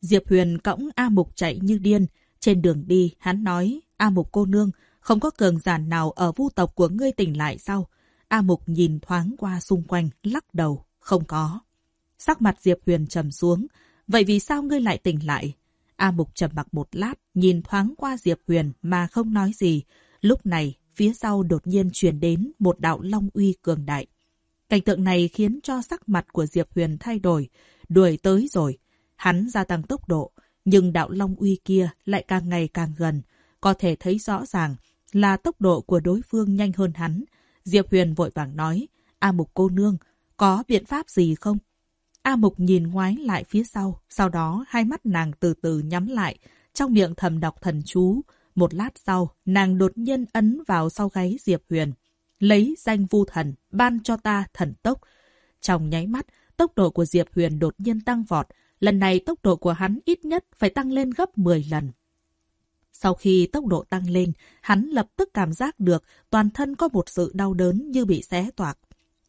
Diệp Huyền cõng A Mục chạy như điên. Trên đường đi, hắn nói, A Mục cô nương, không có cường giản nào ở vu tộc của ngươi tỉnh lại sao? A Mục nhìn thoáng qua xung quanh, lắc đầu, không có. Sắc mặt Diệp Huyền trầm xuống, vậy vì sao ngươi lại tỉnh lại? A Mục trầm mặc một lát, nhìn thoáng qua Diệp Huyền mà không nói gì. Lúc này, phía sau đột nhiên truyền đến một đạo long uy cường đại. Cảnh tượng này khiến cho sắc mặt của Diệp Huyền thay đổi. Đuổi tới rồi, Hắn gia tăng tốc độ, nhưng đạo long uy kia lại càng ngày càng gần. Có thể thấy rõ ràng là tốc độ của đối phương nhanh hơn hắn. Diệp Huyền vội vàng nói, A Mục cô nương, có biện pháp gì không? A Mục nhìn ngoái lại phía sau, sau đó hai mắt nàng từ từ nhắm lại, trong miệng thầm đọc thần chú. Một lát sau, nàng đột nhiên ấn vào sau gáy Diệp Huyền. Lấy danh vu thần, ban cho ta thần tốc. Trong nháy mắt, tốc độ của Diệp Huyền đột nhiên tăng vọt, Lần này tốc độ của hắn ít nhất phải tăng lên gấp 10 lần. Sau khi tốc độ tăng lên, hắn lập tức cảm giác được toàn thân có một sự đau đớn như bị xé toạc.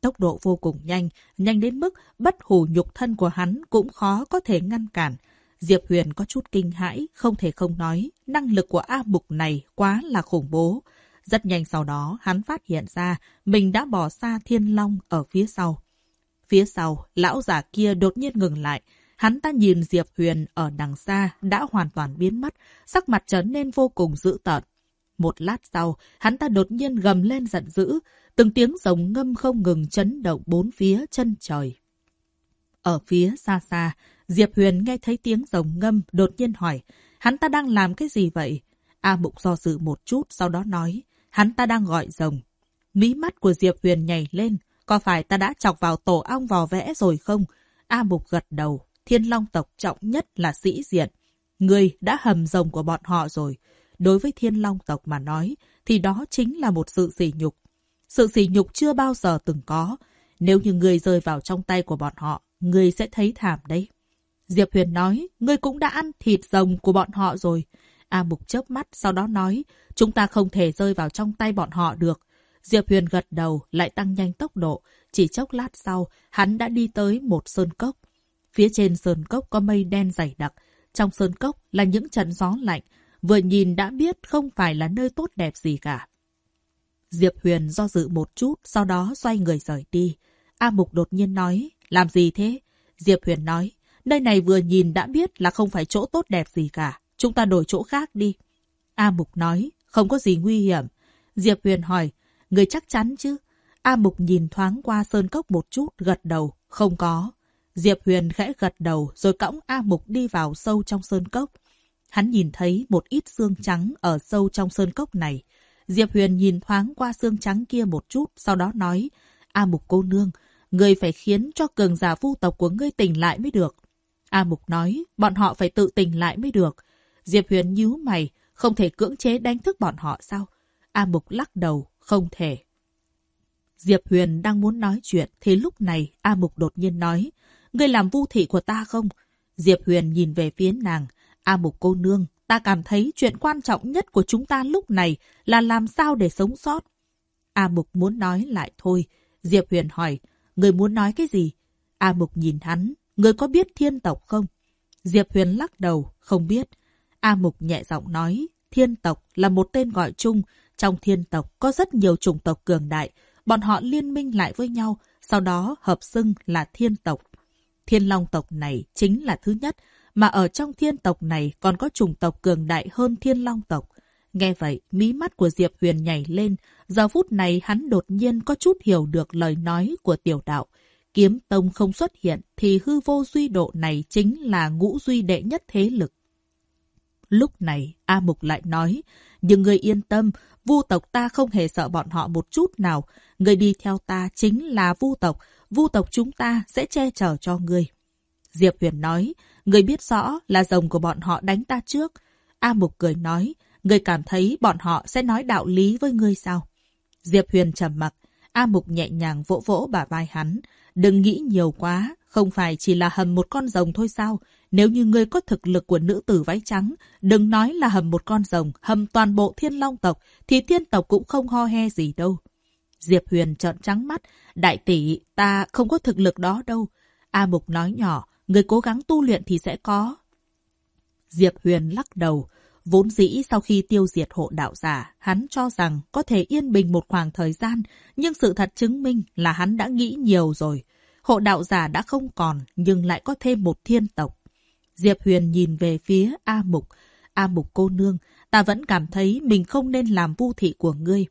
Tốc độ vô cùng nhanh, nhanh đến mức bất hủ nhục thân của hắn cũng khó có thể ngăn cản. Diệp Huyền có chút kinh hãi, không thể không nói, năng lực của A Mục này quá là khủng bố. Rất nhanh sau đó, hắn phát hiện ra mình đã bỏ xa Thiên Long ở phía sau. Phía sau, lão giả kia đột nhiên ngừng lại, Hắn ta nhìn Diệp Huyền ở đằng xa đã hoàn toàn biến mất, sắc mặt trở nên vô cùng dữ tợn. Một lát sau, hắn ta đột nhiên gầm lên giận dữ, từng tiếng rồng ngâm không ngừng chấn động bốn phía chân trời. Ở phía xa xa, Diệp Huyền nghe thấy tiếng rồng ngâm đột nhiên hỏi, hắn ta đang làm cái gì vậy? A Mục do dự một chút, sau đó nói, hắn ta đang gọi rồng. Mí mắt của Diệp Huyền nhảy lên, có phải ta đã chọc vào tổ ong vò vẽ rồi không? A Mục gật đầu, thiên long tộc trọng nhất là sĩ diện. Người đã hầm rồng của bọn họ rồi. Đối với thiên long tộc mà nói, thì đó chính là một sự sỉ nhục. Sự sỉ nhục chưa bao giờ từng có. Nếu như người rơi vào trong tay của bọn họ, người sẽ thấy thảm đấy. Diệp Huyền nói, ngươi cũng đã ăn thịt rồng của bọn họ rồi. A Mục chớp mắt, sau đó nói, chúng ta không thể rơi vào trong tay bọn họ được. Diệp Huyền gật đầu, lại tăng nhanh tốc độ. Chỉ chốc lát sau, hắn đã đi tới một sơn cốc. Phía trên sơn cốc có mây đen dày đặc, trong sơn cốc là những trận gió lạnh, vừa nhìn đã biết không phải là nơi tốt đẹp gì cả. Diệp Huyền do dự một chút, sau đó xoay người rời đi. A Mục đột nhiên nói, làm gì thế? Diệp Huyền nói, nơi này vừa nhìn đã biết là không phải chỗ tốt đẹp gì cả. Chúng ta đổi chỗ khác đi. A Mục nói, không có gì nguy hiểm. Diệp Huyền hỏi, người chắc chắn chứ? A Mục nhìn thoáng qua sơn cốc một chút, gật đầu, không có. Diệp Huyền khẽ gật đầu rồi cõng A Mục đi vào sâu trong sơn cốc. Hắn nhìn thấy một ít xương trắng ở sâu trong sơn cốc này. Diệp Huyền nhìn thoáng qua xương trắng kia một chút, sau đó nói, A Mục cô nương, người phải khiến cho cường giả vu tộc của ngươi tỉnh lại mới được. A Mục nói, bọn họ phải tự tỉnh lại mới được. Diệp Huyền nhíu mày, không thể cưỡng chế đánh thức bọn họ sao? A Mục lắc đầu, không thể. Diệp Huyền đang muốn nói chuyện thì lúc này A Mục đột nhiên nói, Ngươi làm vu thị của ta không? Diệp Huyền nhìn về phía nàng. A Mục cô nương, ta cảm thấy chuyện quan trọng nhất của chúng ta lúc này là làm sao để sống sót. A Mục muốn nói lại thôi. Diệp Huyền hỏi, người muốn nói cái gì? A Mục nhìn hắn, người có biết thiên tộc không? Diệp Huyền lắc đầu, không biết. A Mục nhẹ giọng nói, thiên tộc là một tên gọi chung. Trong thiên tộc có rất nhiều chủng tộc cường đại. Bọn họ liên minh lại với nhau, sau đó hợp xưng là thiên tộc. Thiên long tộc này chính là thứ nhất, mà ở trong thiên tộc này còn có chủng tộc cường đại hơn thiên long tộc. Nghe vậy, mí mắt của Diệp Huyền nhảy lên, giờ phút này hắn đột nhiên có chút hiểu được lời nói của tiểu đạo. Kiếm tông không xuất hiện thì hư vô duy độ này chính là ngũ duy đệ nhất thế lực. Lúc này, A Mục lại nói, nhưng người yên tâm, vu tộc ta không hề sợ bọn họ một chút nào. Người đi theo ta chính là vu tộc, vu tộc chúng ta sẽ che chở cho ngươi. Diệp Huyền nói, Người biết rõ là rồng của bọn họ đánh ta trước. A Mục cười nói, người cảm thấy bọn họ sẽ nói đạo lý với ngươi sao? Diệp Huyền trầm mặc, A Mục nhẹ nhàng vỗ vỗ bả vai hắn. Đừng nghĩ nhiều quá, không phải chỉ là hầm một con rồng thôi sao? Nếu như ngươi có thực lực của nữ tử váy trắng, đừng nói là hầm một con rồng, hầm toàn bộ thiên long tộc, thì thiên tộc cũng không ho he gì đâu. Diệp Huyền trợn trắng mắt, đại tỷ, ta không có thực lực đó đâu. A Mục nói nhỏ, người cố gắng tu luyện thì sẽ có. Diệp Huyền lắc đầu, vốn dĩ sau khi tiêu diệt hộ đạo giả, hắn cho rằng có thể yên bình một khoảng thời gian, nhưng sự thật chứng minh là hắn đã nghĩ nhiều rồi. Hộ đạo giả đã không còn, nhưng lại có thêm một thiên tộc. Diệp Huyền nhìn về phía A Mục. A Mục cô nương, ta vẫn cảm thấy mình không nên làm vu thị của ngươi.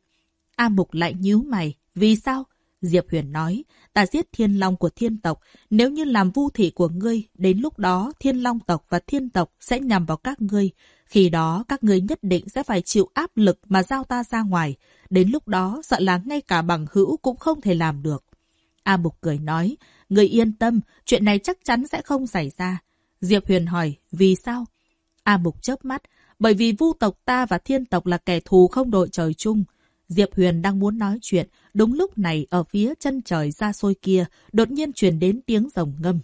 A Mục lại nhíu mày. Vì sao? Diệp Huyền nói, ta giết thiên long của thiên tộc. Nếu như làm vu thị của ngươi, đến lúc đó thiên long tộc và thiên tộc sẽ nhằm vào các ngươi. Khi đó, các ngươi nhất định sẽ phải chịu áp lực mà giao ta ra ngoài. Đến lúc đó, sợ là ngay cả bằng hữu cũng không thể làm được. A Mục cười nói, người yên tâm, chuyện này chắc chắn sẽ không xảy ra. Diệp Huyền hỏi, vì sao? A Mục chớp mắt, bởi vì vu tộc ta và thiên tộc là kẻ thù không đội trời chung. Diệp Huyền đang muốn nói chuyện, đúng lúc này ở phía chân trời xa xôi kia, đột nhiên truyền đến tiếng rồng ngâm.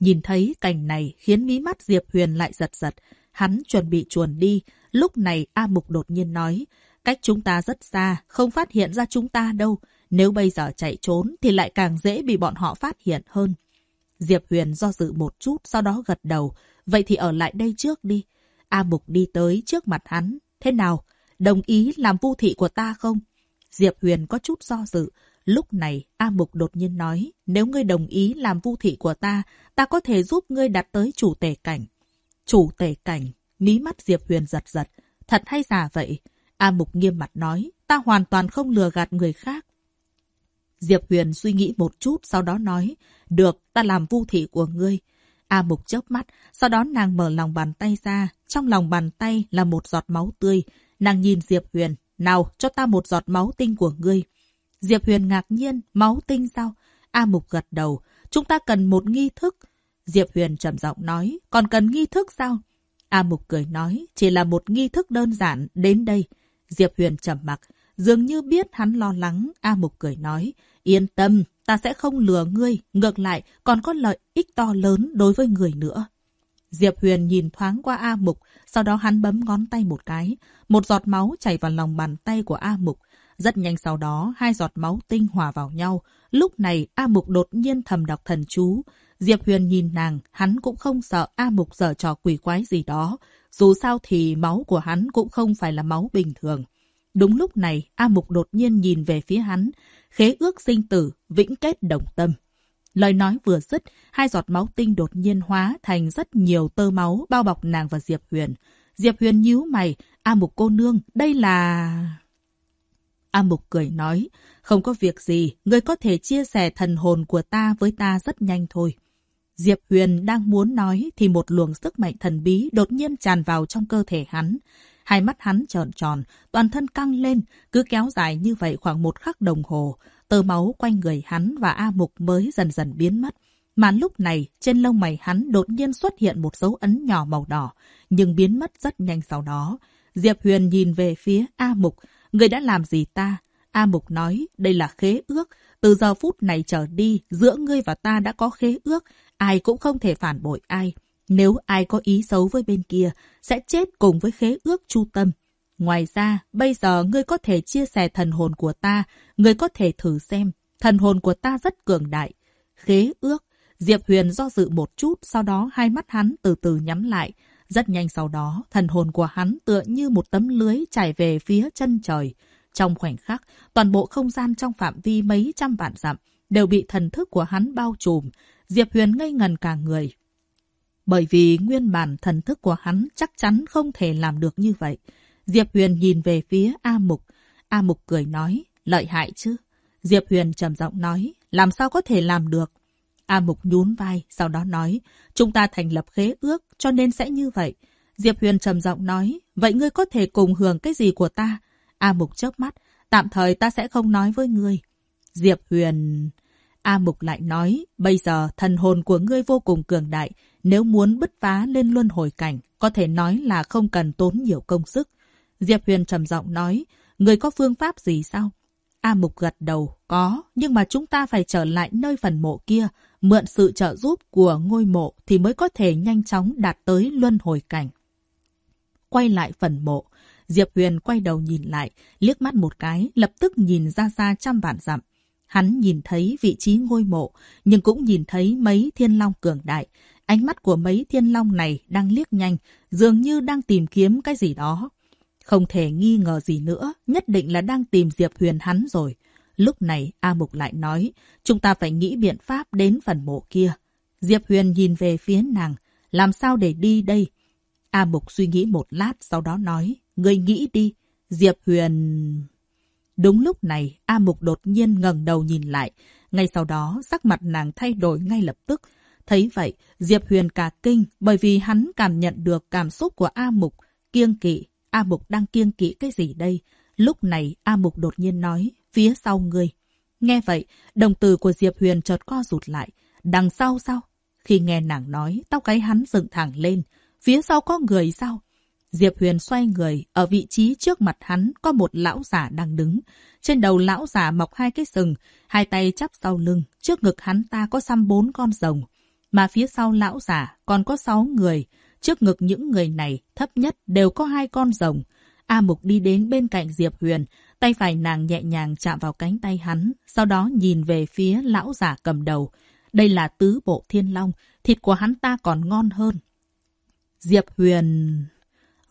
Nhìn thấy cảnh này khiến mí mắt Diệp Huyền lại giật giật, hắn chuẩn bị chuồn đi. Lúc này A Mục đột nhiên nói, cách chúng ta rất xa, không phát hiện ra chúng ta đâu. Nếu bây giờ chạy trốn thì lại càng dễ bị bọn họ phát hiện hơn. Diệp Huyền do dự một chút, sau đó gật đầu. Vậy thì ở lại đây trước đi. A Mục đi tới trước mặt hắn. Thế nào? Đồng ý làm vu thị của ta không? Diệp Huyền có chút do dự. Lúc này, A Mục đột nhiên nói, nếu ngươi đồng ý làm vu thị của ta, ta có thể giúp ngươi đạt tới chủ tể cảnh. Chủ tể cảnh, mí mắt Diệp Huyền giật giật. Thật hay giả vậy? A Mục nghiêm mặt nói, ta hoàn toàn không lừa gạt người khác. Diệp Huyền suy nghĩ một chút, sau đó nói, được, ta làm vu thị của ngươi. A Mục chớp mắt, sau đó nàng mở lòng bàn tay ra. Trong lòng bàn tay là một giọt máu tươi. Nàng nhìn Diệp Huyền, nào, cho ta một giọt máu tinh của ngươi. Diệp Huyền ngạc nhiên, máu tinh sao? A Mục gật đầu, chúng ta cần một nghi thức. Diệp Huyền trầm giọng nói, còn cần nghi thức sao? A Mục cười nói, chỉ là một nghi thức đơn giản, đến đây. Diệp Huyền trầm mặc, dường như biết hắn lo lắng. A Mục cười nói, yên tâm, ta sẽ không lừa ngươi, ngược lại còn có lợi ích to lớn đối với người nữa. Diệp Huyền nhìn thoáng qua A Mục, sau đó hắn bấm ngón tay một cái. Một giọt máu chảy vào lòng bàn tay của A Mục. Rất nhanh sau đó, hai giọt máu tinh hòa vào nhau. Lúc này, A Mục đột nhiên thầm đọc thần chú. Diệp Huyền nhìn nàng, hắn cũng không sợ A Mục dở trò quỷ quái gì đó. Dù sao thì máu của hắn cũng không phải là máu bình thường. Đúng lúc này, A Mục đột nhiên nhìn về phía hắn. Khế ước sinh tử, vĩnh kết đồng tâm. Lời nói vừa dứt, hai giọt máu tinh đột nhiên hóa thành rất nhiều tơ máu bao bọc nàng và Diệp Huyền. Diệp Huyền nhíu mày, A Mục cô nương, đây là... A Mục cười nói, không có việc gì, ngươi có thể chia sẻ thần hồn của ta với ta rất nhanh thôi. Diệp Huyền đang muốn nói thì một luồng sức mạnh thần bí đột nhiên tràn vào trong cơ thể hắn. Hai mắt hắn tròn tròn, toàn thân căng lên, cứ kéo dài như vậy khoảng một khắc đồng hồ. Tơ máu quanh người hắn và A Mục mới dần dần biến mất. Mà lúc này, trên lông mày hắn đột nhiên xuất hiện một dấu ấn nhỏ màu đỏ, nhưng biến mất rất nhanh sau đó. Diệp Huyền nhìn về phía A Mục. Người đã làm gì ta? A Mục nói, đây là khế ước. Từ giờ phút này trở đi, giữa ngươi và ta đã có khế ước. Ai cũng không thể phản bội ai. Nếu ai có ý xấu với bên kia, sẽ chết cùng với khế ước chu tâm. Ngoài ra, bây giờ ngươi có thể chia sẻ thần hồn của ta, ngươi có thể thử xem. Thần hồn của ta rất cường đại. Khế ước. Diệp Huyền do dự một chút, sau đó hai mắt hắn từ từ nhắm lại. Rất nhanh sau đó, thần hồn của hắn tựa như một tấm lưới trải về phía chân trời. Trong khoảnh khắc, toàn bộ không gian trong phạm vi mấy trăm vạn dặm đều bị thần thức của hắn bao trùm. Diệp Huyền ngây ngần cả người. Bởi vì nguyên bản thần thức của hắn chắc chắn không thể làm được như vậy. Diệp Huyền nhìn về phía A Mục. A Mục cười nói, lợi hại chứ. Diệp Huyền trầm giọng nói, làm sao có thể làm được. A Mục nhún vai, sau đó nói, chúng ta thành lập khế ước, cho nên sẽ như vậy. Diệp Huyền trầm giọng nói, vậy ngươi có thể cùng hưởng cái gì của ta? A Mục chớp mắt, tạm thời ta sẽ không nói với ngươi. Diệp Huyền... A Mục lại nói, bây giờ thần hồn của ngươi vô cùng cường đại. nếu muốn bứt phá lên luân hồi cảnh, có thể nói là không cần tốn nhiều công sức. Diệp Huyền trầm giọng nói, người có phương pháp gì sao? A Mục gật đầu, có, nhưng mà chúng ta phải trở lại nơi phần mộ kia, mượn sự trợ giúp của ngôi mộ thì mới có thể nhanh chóng đạt tới luân hồi cảnh. Quay lại phần mộ, Diệp Huyền quay đầu nhìn lại, liếc mắt một cái, lập tức nhìn ra xa trăm vạn dặm. Hắn nhìn thấy vị trí ngôi mộ, nhưng cũng nhìn thấy mấy thiên long cường đại. Ánh mắt của mấy thiên long này đang liếc nhanh, dường như đang tìm kiếm cái gì đó. Không thể nghi ngờ gì nữa, nhất định là đang tìm Diệp Huyền hắn rồi. Lúc này A Mục lại nói, chúng ta phải nghĩ biện pháp đến phần mộ kia. Diệp Huyền nhìn về phía nàng, làm sao để đi đây? A Mục suy nghĩ một lát sau đó nói, ngươi nghĩ đi. Diệp Huyền... Đúng lúc này, A Mục đột nhiên ngẩng đầu nhìn lại. Ngay sau đó, sắc mặt nàng thay đổi ngay lập tức. Thấy vậy, Diệp Huyền cả kinh bởi vì hắn cảm nhận được cảm xúc của A Mục, kiêng kỵ. A Mục đang kiêng kỵ cái gì đây? Lúc này, A Mục đột nhiên nói, phía sau người. Nghe vậy, đồng từ của Diệp Huyền chợt co rụt lại. Đằng sau sao? Khi nghe nàng nói, tóc gáy hắn dựng thẳng lên. Phía sau có người sao? Diệp Huyền xoay người, ở vị trí trước mặt hắn có một lão giả đang đứng. Trên đầu lão giả mọc hai cái sừng, hai tay chắp sau lưng, trước ngực hắn ta có xăm bốn con rồng. Mà phía sau lão giả còn có sáu người, trước ngực những người này thấp nhất đều có hai con rồng. A Mục đi đến bên cạnh Diệp Huyền, tay phải nàng nhẹ nhàng chạm vào cánh tay hắn, sau đó nhìn về phía lão giả cầm đầu. Đây là tứ bộ thiên long, thịt của hắn ta còn ngon hơn. Diệp Huyền...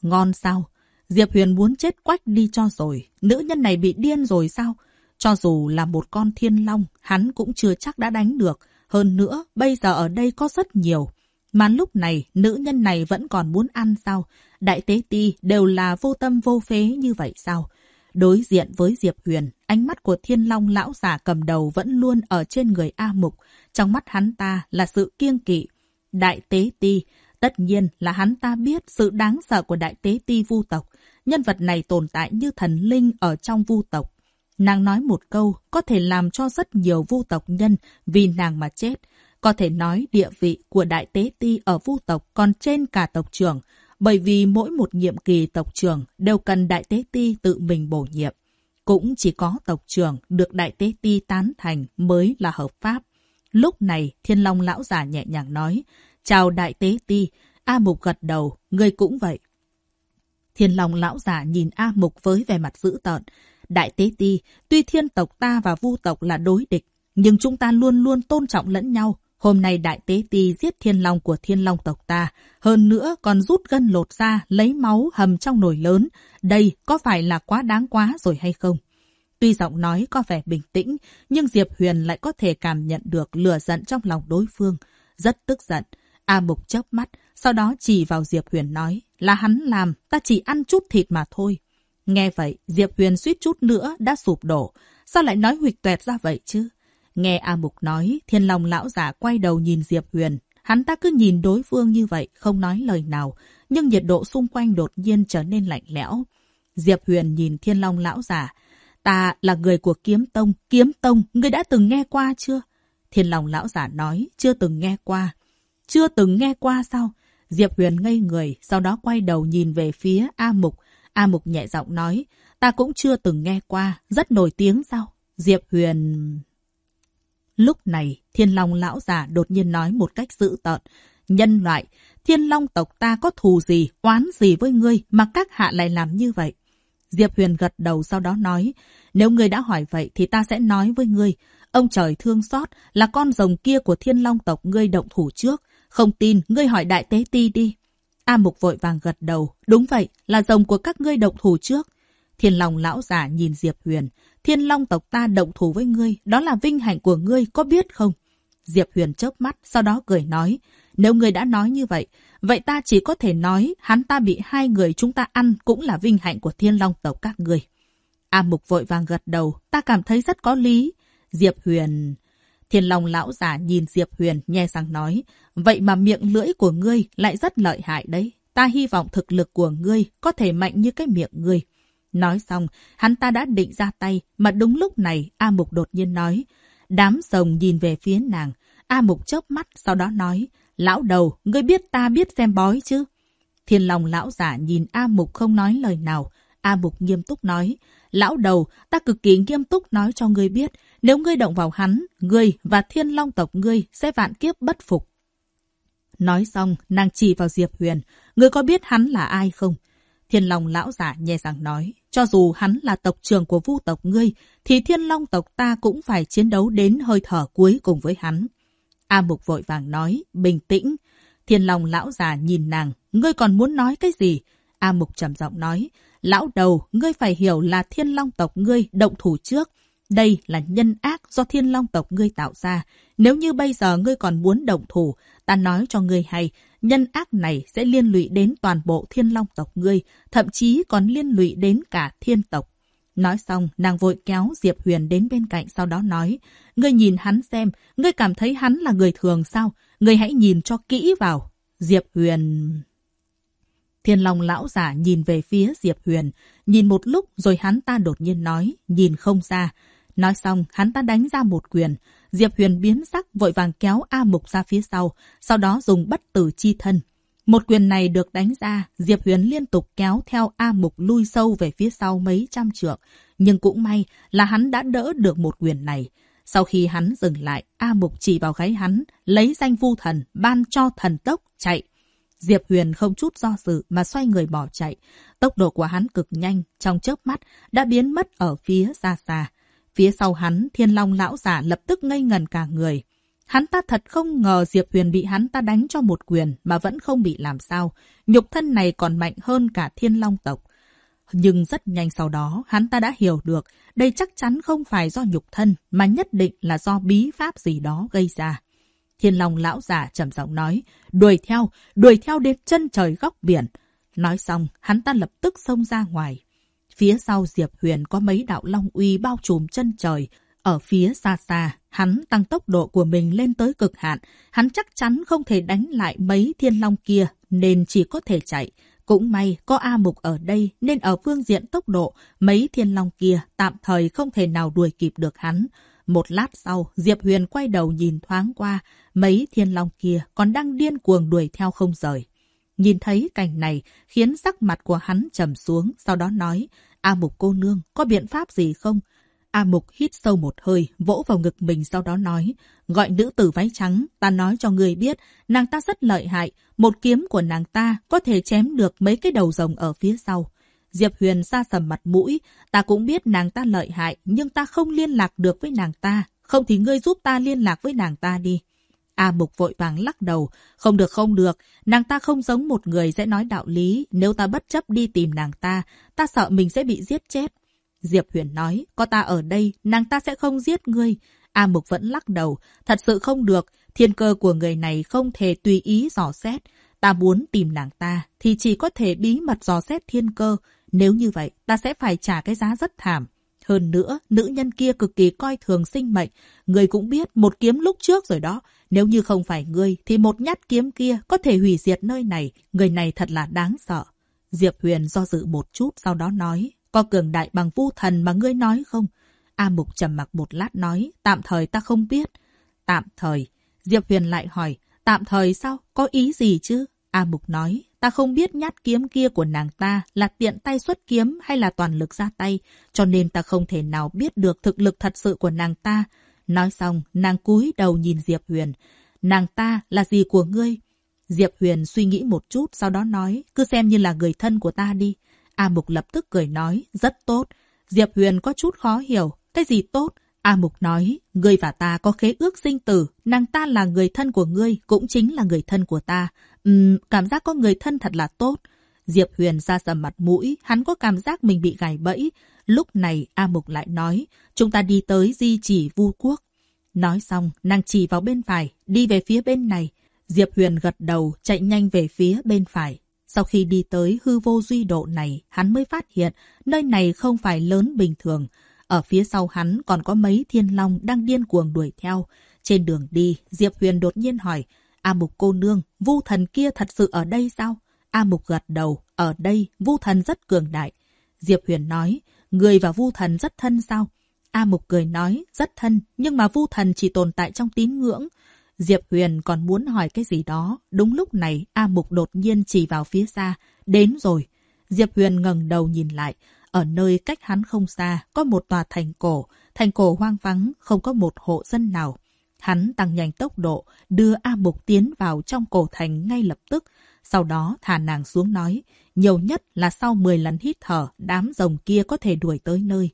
Ngon sao? Diệp Huyền muốn chết quách đi cho rồi. Nữ nhân này bị điên rồi sao? Cho dù là một con thiên long, hắn cũng chưa chắc đã đánh được. Hơn nữa, bây giờ ở đây có rất nhiều. Mà lúc này, nữ nhân này vẫn còn muốn ăn sao? Đại tế ti đều là vô tâm vô phế như vậy sao? Đối diện với Diệp Huyền, ánh mắt của thiên long lão giả cầm đầu vẫn luôn ở trên người A Mục. Trong mắt hắn ta là sự kiêng kỵ. Đại tế ti, Tất nhiên là hắn ta biết sự đáng sợ của đại tế ti vu tộc. Nhân vật này tồn tại như thần linh ở trong vu tộc. Nàng nói một câu có thể làm cho rất nhiều vu tộc nhân vì nàng mà chết. Có thể nói địa vị của đại tế ti ở vu tộc còn trên cả tộc trưởng, bởi vì mỗi một nhiệm kỳ tộc trưởng đều cần đại tế ti tự mình bổ nhiệm. Cũng chỉ có tộc trưởng được đại tế ti tán thành mới là hợp pháp. Lúc này, Thiên Long lão già nhẹ nhàng nói, Chào đại tế ti. A Mục gật đầu, ngươi cũng vậy. Thiên Long lão giả nhìn A Mục với vẻ mặt dữ tợn. Đại tế ti, tuy thiên tộc ta và vu tộc là đối địch, nhưng chúng ta luôn luôn tôn trọng lẫn nhau. Hôm nay đại tế ti giết thiên long của thiên long tộc ta, hơn nữa còn rút gân lột ra, lấy máu hầm trong nồi lớn. Đây có phải là quá đáng quá rồi hay không? Tuy giọng nói có vẻ bình tĩnh, nhưng Diệp Huyền lại có thể cảm nhận được lửa giận trong lòng đối phương. Rất tức giận. A Mục chớp mắt, sau đó chỉ vào Diệp Huyền nói, là hắn làm, ta chỉ ăn chút thịt mà thôi. Nghe vậy, Diệp Huyền suýt chút nữa đã sụp đổ. Sao lại nói huỵch tuẹt ra vậy chứ? Nghe A Mục nói, thiên long lão giả quay đầu nhìn Diệp Huyền. Hắn ta cứ nhìn đối phương như vậy, không nói lời nào. Nhưng nhiệt độ xung quanh đột nhiên trở nên lạnh lẽo. Diệp Huyền nhìn thiên long lão giả. Ta là người của kiếm tông. Kiếm tông, ngươi đã từng nghe qua chưa? Thiên long lão giả nói, chưa từng nghe qua. Chưa từng nghe qua sao? Diệp Huyền ngây người, sau đó quay đầu nhìn về phía A Mục. A Mục nhẹ giọng nói, ta cũng chưa từng nghe qua, rất nổi tiếng sao? Diệp Huyền... Lúc này, Thiên Long lão già đột nhiên nói một cách dữ tợn. Nhân loại, Thiên Long tộc ta có thù gì, oán gì với ngươi mà các hạ lại làm như vậy? Diệp Huyền gật đầu sau đó nói, nếu ngươi đã hỏi vậy thì ta sẽ nói với ngươi. Ông trời thương xót là con rồng kia của Thiên Long tộc ngươi động thủ trước. Không tin, ngươi hỏi đại tế ti đi. A Mục vội vàng gật đầu. Đúng vậy, là rồng của các ngươi động thủ trước. Thiên Long lão giả nhìn Diệp Huyền. Thiên Long tộc ta động thủ với ngươi, đó là vinh hạnh của ngươi, có biết không? Diệp Huyền chớp mắt, sau đó cười nói. Nếu ngươi đã nói như vậy, vậy ta chỉ có thể nói hắn ta bị hai người chúng ta ăn cũng là vinh hạnh của Thiên Long tộc các ngươi. A Mục vội vàng gật đầu, ta cảm thấy rất có lý. Diệp Huyền... Thiên Long lão giả nhìn Diệp Huyền nhe sang nói, vậy mà miệng lưỡi của ngươi lại rất lợi hại đấy. Ta hy vọng thực lực của ngươi có thể mạnh như cái miệng ngươi. Nói xong, hắn ta đã định ra tay, mà đúng lúc này A Mục đột nhiên nói. Đám rồng nhìn về phía nàng. A Mục chớp mắt, sau đó nói, Lão đầu, ngươi biết ta biết xem bói chứ? Thiên Long lão giả nhìn A Mục không nói lời nào. A Mục nghiêm túc nói, lão đầu, ta cực kỳ nghiêm túc nói cho ngươi biết, nếu ngươi động vào hắn, ngươi và Thiên Long tộc ngươi sẽ vạn kiếp bất phục. Nói xong, nàng chỉ vào Diệp Huyền, ngươi có biết hắn là ai không? Thiên Long lão giả nhẹ rằng nói, cho dù hắn là tộc trưởng của vu tộc ngươi, thì Thiên Long tộc ta cũng phải chiến đấu đến hơi thở cuối cùng với hắn. A Mục vội vàng nói, bình tĩnh. Thiên Long lão già nhìn nàng, ngươi còn muốn nói cái gì? A Mục trầm giọng nói, lão đầu, ngươi phải hiểu là Thiên Long tộc ngươi động thủ trước. Đây là nhân ác do Thiên Long tộc ngươi tạo ra. Nếu như bây giờ ngươi còn muốn động thủ, ta nói cho ngươi hay, nhân ác này sẽ liên lụy đến toàn bộ Thiên Long tộc ngươi, thậm chí còn liên lụy đến cả thiên tộc. Nói xong, nàng vội kéo Diệp Huyền đến bên cạnh sau đó nói, ngươi nhìn hắn xem, ngươi cảm thấy hắn là người thường sao? Ngươi hãy nhìn cho kỹ vào. Diệp Huyền... Thiên Long lão giả nhìn về phía Diệp Huyền, nhìn một lúc rồi hắn ta đột nhiên nói, nhìn không ra. Nói xong, hắn ta đánh ra một quyền. Diệp Huyền biến sắc vội vàng kéo A Mục ra phía sau, sau đó dùng bất tử chi thân. Một quyền này được đánh ra, Diệp Huyền liên tục kéo theo A Mục lui sâu về phía sau mấy trăm trượng. Nhưng cũng may là hắn đã đỡ được một quyền này. Sau khi hắn dừng lại, A Mục chỉ vào gáy hắn, lấy danh vu thần, ban cho thần tốc, chạy. Diệp Huyền không chút do dự mà xoay người bỏ chạy. Tốc độ của hắn cực nhanh, trong chớp mắt, đã biến mất ở phía xa xa. Phía sau hắn, thiên long lão giả lập tức ngây ngần cả người. Hắn ta thật không ngờ Diệp Huyền bị hắn ta đánh cho một quyền mà vẫn không bị làm sao. Nhục thân này còn mạnh hơn cả thiên long tộc. Nhưng rất nhanh sau đó, hắn ta đã hiểu được đây chắc chắn không phải do nhục thân mà nhất định là do bí pháp gì đó gây ra. Thiên Long lão giả trầm giọng nói, đuổi theo, đuổi theo đến chân trời góc biển. Nói xong, hắn ta lập tức xông ra ngoài. Phía sau Diệp Huyền có mấy đạo long uy bao trùm chân trời. Ở phía xa xa, hắn tăng tốc độ của mình lên tới cực hạn. Hắn chắc chắn không thể đánh lại mấy thiên long kia, nên chỉ có thể chạy. Cũng may có A Mục ở đây nên ở phương diện tốc độ, mấy thiên long kia tạm thời không thể nào đuổi kịp được hắn. Một lát sau, Diệp Huyền quay đầu nhìn thoáng qua, mấy thiên long kia còn đang điên cuồng đuổi theo không rời. Nhìn thấy cảnh này khiến sắc mặt của hắn trầm xuống, sau đó nói, A Mục cô nương, có biện pháp gì không? A Mục hít sâu một hơi, vỗ vào ngực mình sau đó nói, gọi nữ tử váy trắng, ta nói cho người biết, nàng ta rất lợi hại, một kiếm của nàng ta có thể chém được mấy cái đầu rồng ở phía sau. Diệp Huyền xa sầm mặt mũi, ta cũng biết nàng ta lợi hại, nhưng ta không liên lạc được với nàng ta, không thì ngươi giúp ta liên lạc với nàng ta đi. A Mục vội vàng lắc đầu, không được không được, nàng ta không giống một người sẽ nói đạo lý, nếu ta bất chấp đi tìm nàng ta, ta sợ mình sẽ bị giết chết. Diệp Huyền nói, có ta ở đây, nàng ta sẽ không giết ngươi. A Mục vẫn lắc đầu, thật sự không được, thiên cơ của người này không thể tùy ý dò xét. Ta muốn tìm nàng ta, thì chỉ có thể bí mật dò xét thiên cơ. Nếu như vậy, ta sẽ phải trả cái giá rất thảm. Hơn nữa, nữ nhân kia cực kỳ coi thường sinh mệnh. Người cũng biết một kiếm lúc trước rồi đó. Nếu như không phải ngươi, thì một nhát kiếm kia có thể hủy diệt nơi này. Người này thật là đáng sợ. Diệp Huyền do dự một chút sau đó nói, có cường đại bằng vu thần mà ngươi nói không? A Mục trầm mặc một lát nói, tạm thời ta không biết. Tạm thời. Diệp Huyền lại hỏi, tạm thời sao? Có ý gì chứ? A Mục nói, ta không biết nhát kiếm kia của nàng ta là tiện tay xuất kiếm hay là toàn lực ra tay, cho nên ta không thể nào biết được thực lực thật sự của nàng ta. Nói xong, nàng cúi đầu nhìn Diệp Huyền. Nàng ta là gì của ngươi? Diệp Huyền suy nghĩ một chút, sau đó nói, cứ xem như là người thân của ta đi. A Mục lập tức cười nói, rất tốt. Diệp Huyền có chút khó hiểu, cái gì tốt? A Mục nói, ngươi và ta có khế ước sinh tử, nàng ta là người thân của ngươi, cũng chính là người thân của ta. Ừm, cảm giác có người thân thật là tốt. Diệp Huyền ra sầm mặt mũi, hắn có cảm giác mình bị gài bẫy. Lúc này A Mục lại nói, chúng ta đi tới di chỉ vu quốc. Nói xong, nàng chỉ vào bên phải, đi về phía bên này. Diệp Huyền gật đầu, chạy nhanh về phía bên phải. Sau khi đi tới hư vô duy độ này, hắn mới phát hiện nơi này không phải lớn bình thường. Ở phía sau hắn còn có mấy thiên long đang điên cuồng đuổi theo. Trên đường đi, Diệp Huyền đột nhiên hỏi, A Mục cô nương, vu thần kia thật sự ở đây sao? A Mục gật đầu, ở đây, vu thần rất cường đại. Diệp Huyền nói, người và vu thần rất thân sao? A Mục cười nói, rất thân, nhưng mà vu thần chỉ tồn tại trong tín ngưỡng. Diệp Huyền còn muốn hỏi cái gì đó. Đúng lúc này, A Mục đột nhiên chỉ vào phía xa. Đến rồi. Diệp Huyền ngẩng đầu nhìn lại. Ở nơi cách hắn không xa, có một tòa thành cổ. Thành cổ hoang vắng, không có một hộ dân nào. Hắn tăng nhanh tốc độ, đưa A Mục tiến vào trong cổ thành ngay lập tức. Sau đó thả nàng xuống nói, nhiều nhất là sau 10 lần hít thở, đám rồng kia có thể đuổi tới nơi.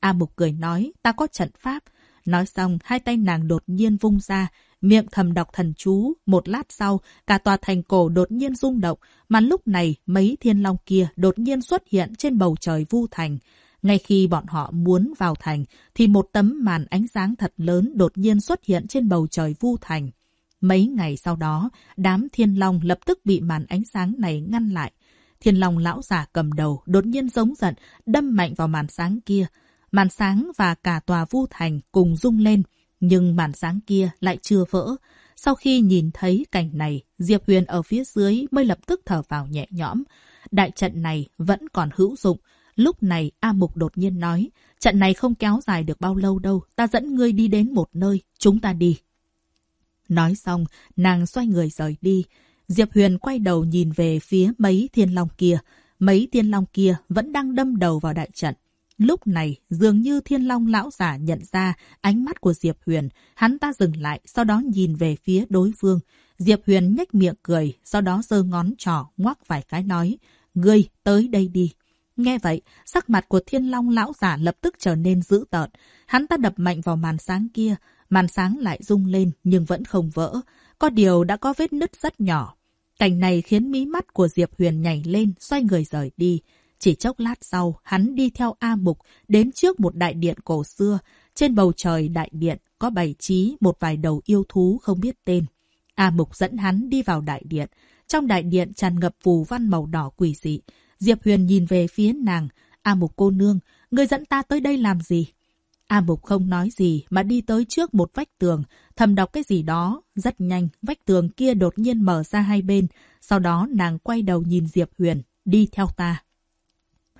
A Mục cười nói, ta có trận pháp. Nói xong, hai tay nàng đột nhiên vung ra, miệng thầm đọc thần chú. Một lát sau, cả tòa thành cổ đột nhiên rung động, mà lúc này mấy thiên long kia đột nhiên xuất hiện trên bầu trời vu thành. Ngay khi bọn họ muốn vào thành, thì một tấm màn ánh sáng thật lớn đột nhiên xuất hiện trên bầu trời vu thành. Mấy ngày sau đó, đám thiên long lập tức bị màn ánh sáng này ngăn lại. Thiên long lão già cầm đầu đột nhiên giống giận, đâm mạnh vào màn sáng kia. Màn sáng và cả tòa vu thành cùng rung lên, nhưng màn sáng kia lại chưa vỡ. Sau khi nhìn thấy cảnh này, Diệp Huyền ở phía dưới mới lập tức thở vào nhẹ nhõm. Đại trận này vẫn còn hữu dụng. Lúc này A Mục đột nhiên nói, trận này không kéo dài được bao lâu đâu, ta dẫn ngươi đi đến một nơi, chúng ta đi. Nói xong, nàng xoay người rời đi. Diệp Huyền quay đầu nhìn về phía mấy thiên long kia. Mấy thiên long kia vẫn đang đâm đầu vào đại trận. Lúc này, dường như thiên long lão giả nhận ra ánh mắt của Diệp Huyền. Hắn ta dừng lại, sau đó nhìn về phía đối phương. Diệp Huyền nhếch miệng cười, sau đó giơ ngón trỏ ngoắc vài cái nói. Ngươi, tới đây đi. Nghe vậy, sắc mặt của thiên long lão giả lập tức trở nên dữ tợn. Hắn ta đập mạnh vào màn sáng kia. Màn sáng lại rung lên nhưng vẫn không vỡ. Có điều đã có vết nứt rất nhỏ. Cảnh này khiến mí mắt của Diệp Huyền nhảy lên, xoay người rời đi. Chỉ chốc lát sau, hắn đi theo A Mục đến trước một đại điện cổ xưa. Trên bầu trời đại điện có bày trí một vài đầu yêu thú không biết tên. A Mục dẫn hắn đi vào đại điện. Trong đại điện tràn ngập phù văn màu đỏ quỷ dị. Diệp Huyền nhìn về phía nàng. A Mục cô nương, người dẫn ta tới đây làm gì? A Mục không nói gì mà đi tới trước một vách tường, thầm đọc cái gì đó. Rất nhanh, vách tường kia đột nhiên mở ra hai bên. Sau đó nàng quay đầu nhìn Diệp Huyền, đi theo ta.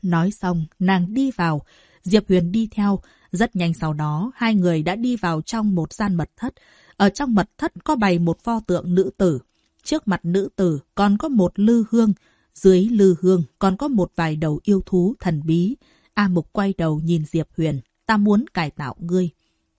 Nói xong, nàng đi vào. Diệp Huyền đi theo. Rất nhanh sau đó, hai người đã đi vào trong một gian mật thất. Ở trong mật thất có bày một pho tượng nữ tử. Trước mặt nữ tử còn có một lư hương. Dưới lư hương còn có một vài đầu yêu thú thần bí. A Mục quay đầu nhìn Diệp Huyền. Ta muốn cải tạo ngươi.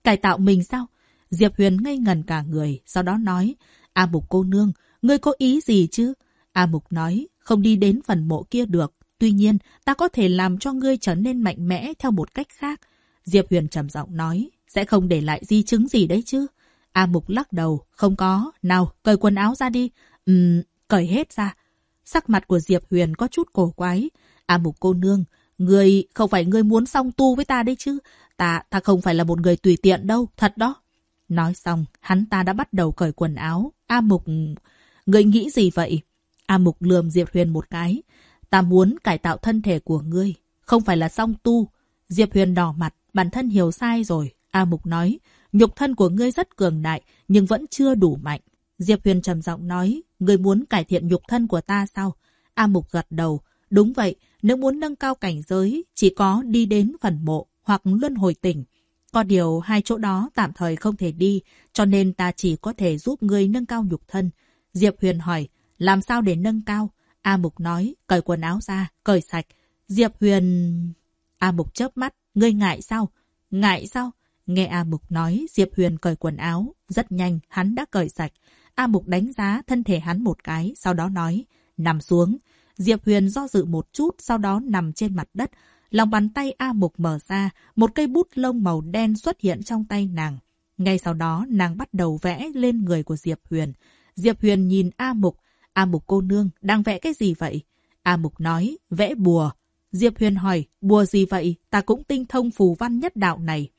Cải tạo mình sao? Diệp Huyền ngây ngần cả người, sau đó nói. A Mục cô nương, ngươi có ý gì chứ? A Mục nói, không đi đến phần mộ kia được. Tuy nhiên, ta có thể làm cho ngươi trở nên mạnh mẽ theo một cách khác. Diệp Huyền trầm giọng nói, sẽ không để lại di chứng gì đấy chứ. A Mục lắc đầu, không có. Nào, cởi quần áo ra đi. Ừm, cởi hết ra. Sắc mặt của Diệp Huyền có chút cổ quái. À, A Mục cô nương, người không phải người muốn song tu với ta đấy chứ. Ta, ta không phải là một người tùy tiện đâu, thật đó. Nói xong, hắn ta đã bắt đầu cởi quần áo. A Mục, người nghĩ gì vậy? A Mục lườm Diệp Huyền một cái. Ta muốn cải tạo thân thể của ngươi, không phải là song tu. Diệp Huyền đỏ mặt, bản thân hiểu sai rồi. A Mục nói, nhục thân của ngươi rất cường đại, nhưng vẫn chưa đủ mạnh. Diệp Huyền trầm giọng nói, người muốn cải thiện nhục thân của ta sao? A Mục gật đầu, đúng vậy, nếu muốn nâng cao cảnh giới, chỉ có đi đến phần mộ hoặc luân hồi tỉnh. Có điều hai chỗ đó tạm thời không thể đi, cho nên ta chỉ có thể giúp ngươi nâng cao nhục thân. Diệp Huyền hỏi, làm sao để nâng cao? A Mục nói, cởi quần áo ra, cởi sạch. Diệp Huyền... A Mục chớp mắt, ngươi ngại sao? Ngại sao? Nghe A Mục nói, Diệp Huyền cởi quần áo. Rất nhanh, hắn đã cởi sạch. A Mục đánh giá thân thể hắn một cái, sau đó nói, nằm xuống. Diệp Huyền do dự một chút, sau đó nằm trên mặt đất. Lòng bàn tay A Mục mở ra, một cây bút lông màu đen xuất hiện trong tay nàng. Ngay sau đó, nàng bắt đầu vẽ lên người của Diệp Huyền. Diệp Huyền nhìn A Mục, A Mục cô nương, đang vẽ cái gì vậy? A Mục nói, vẽ bùa. Diệp Huyền hỏi, bùa gì vậy? Ta cũng tinh thông phù văn nhất đạo này.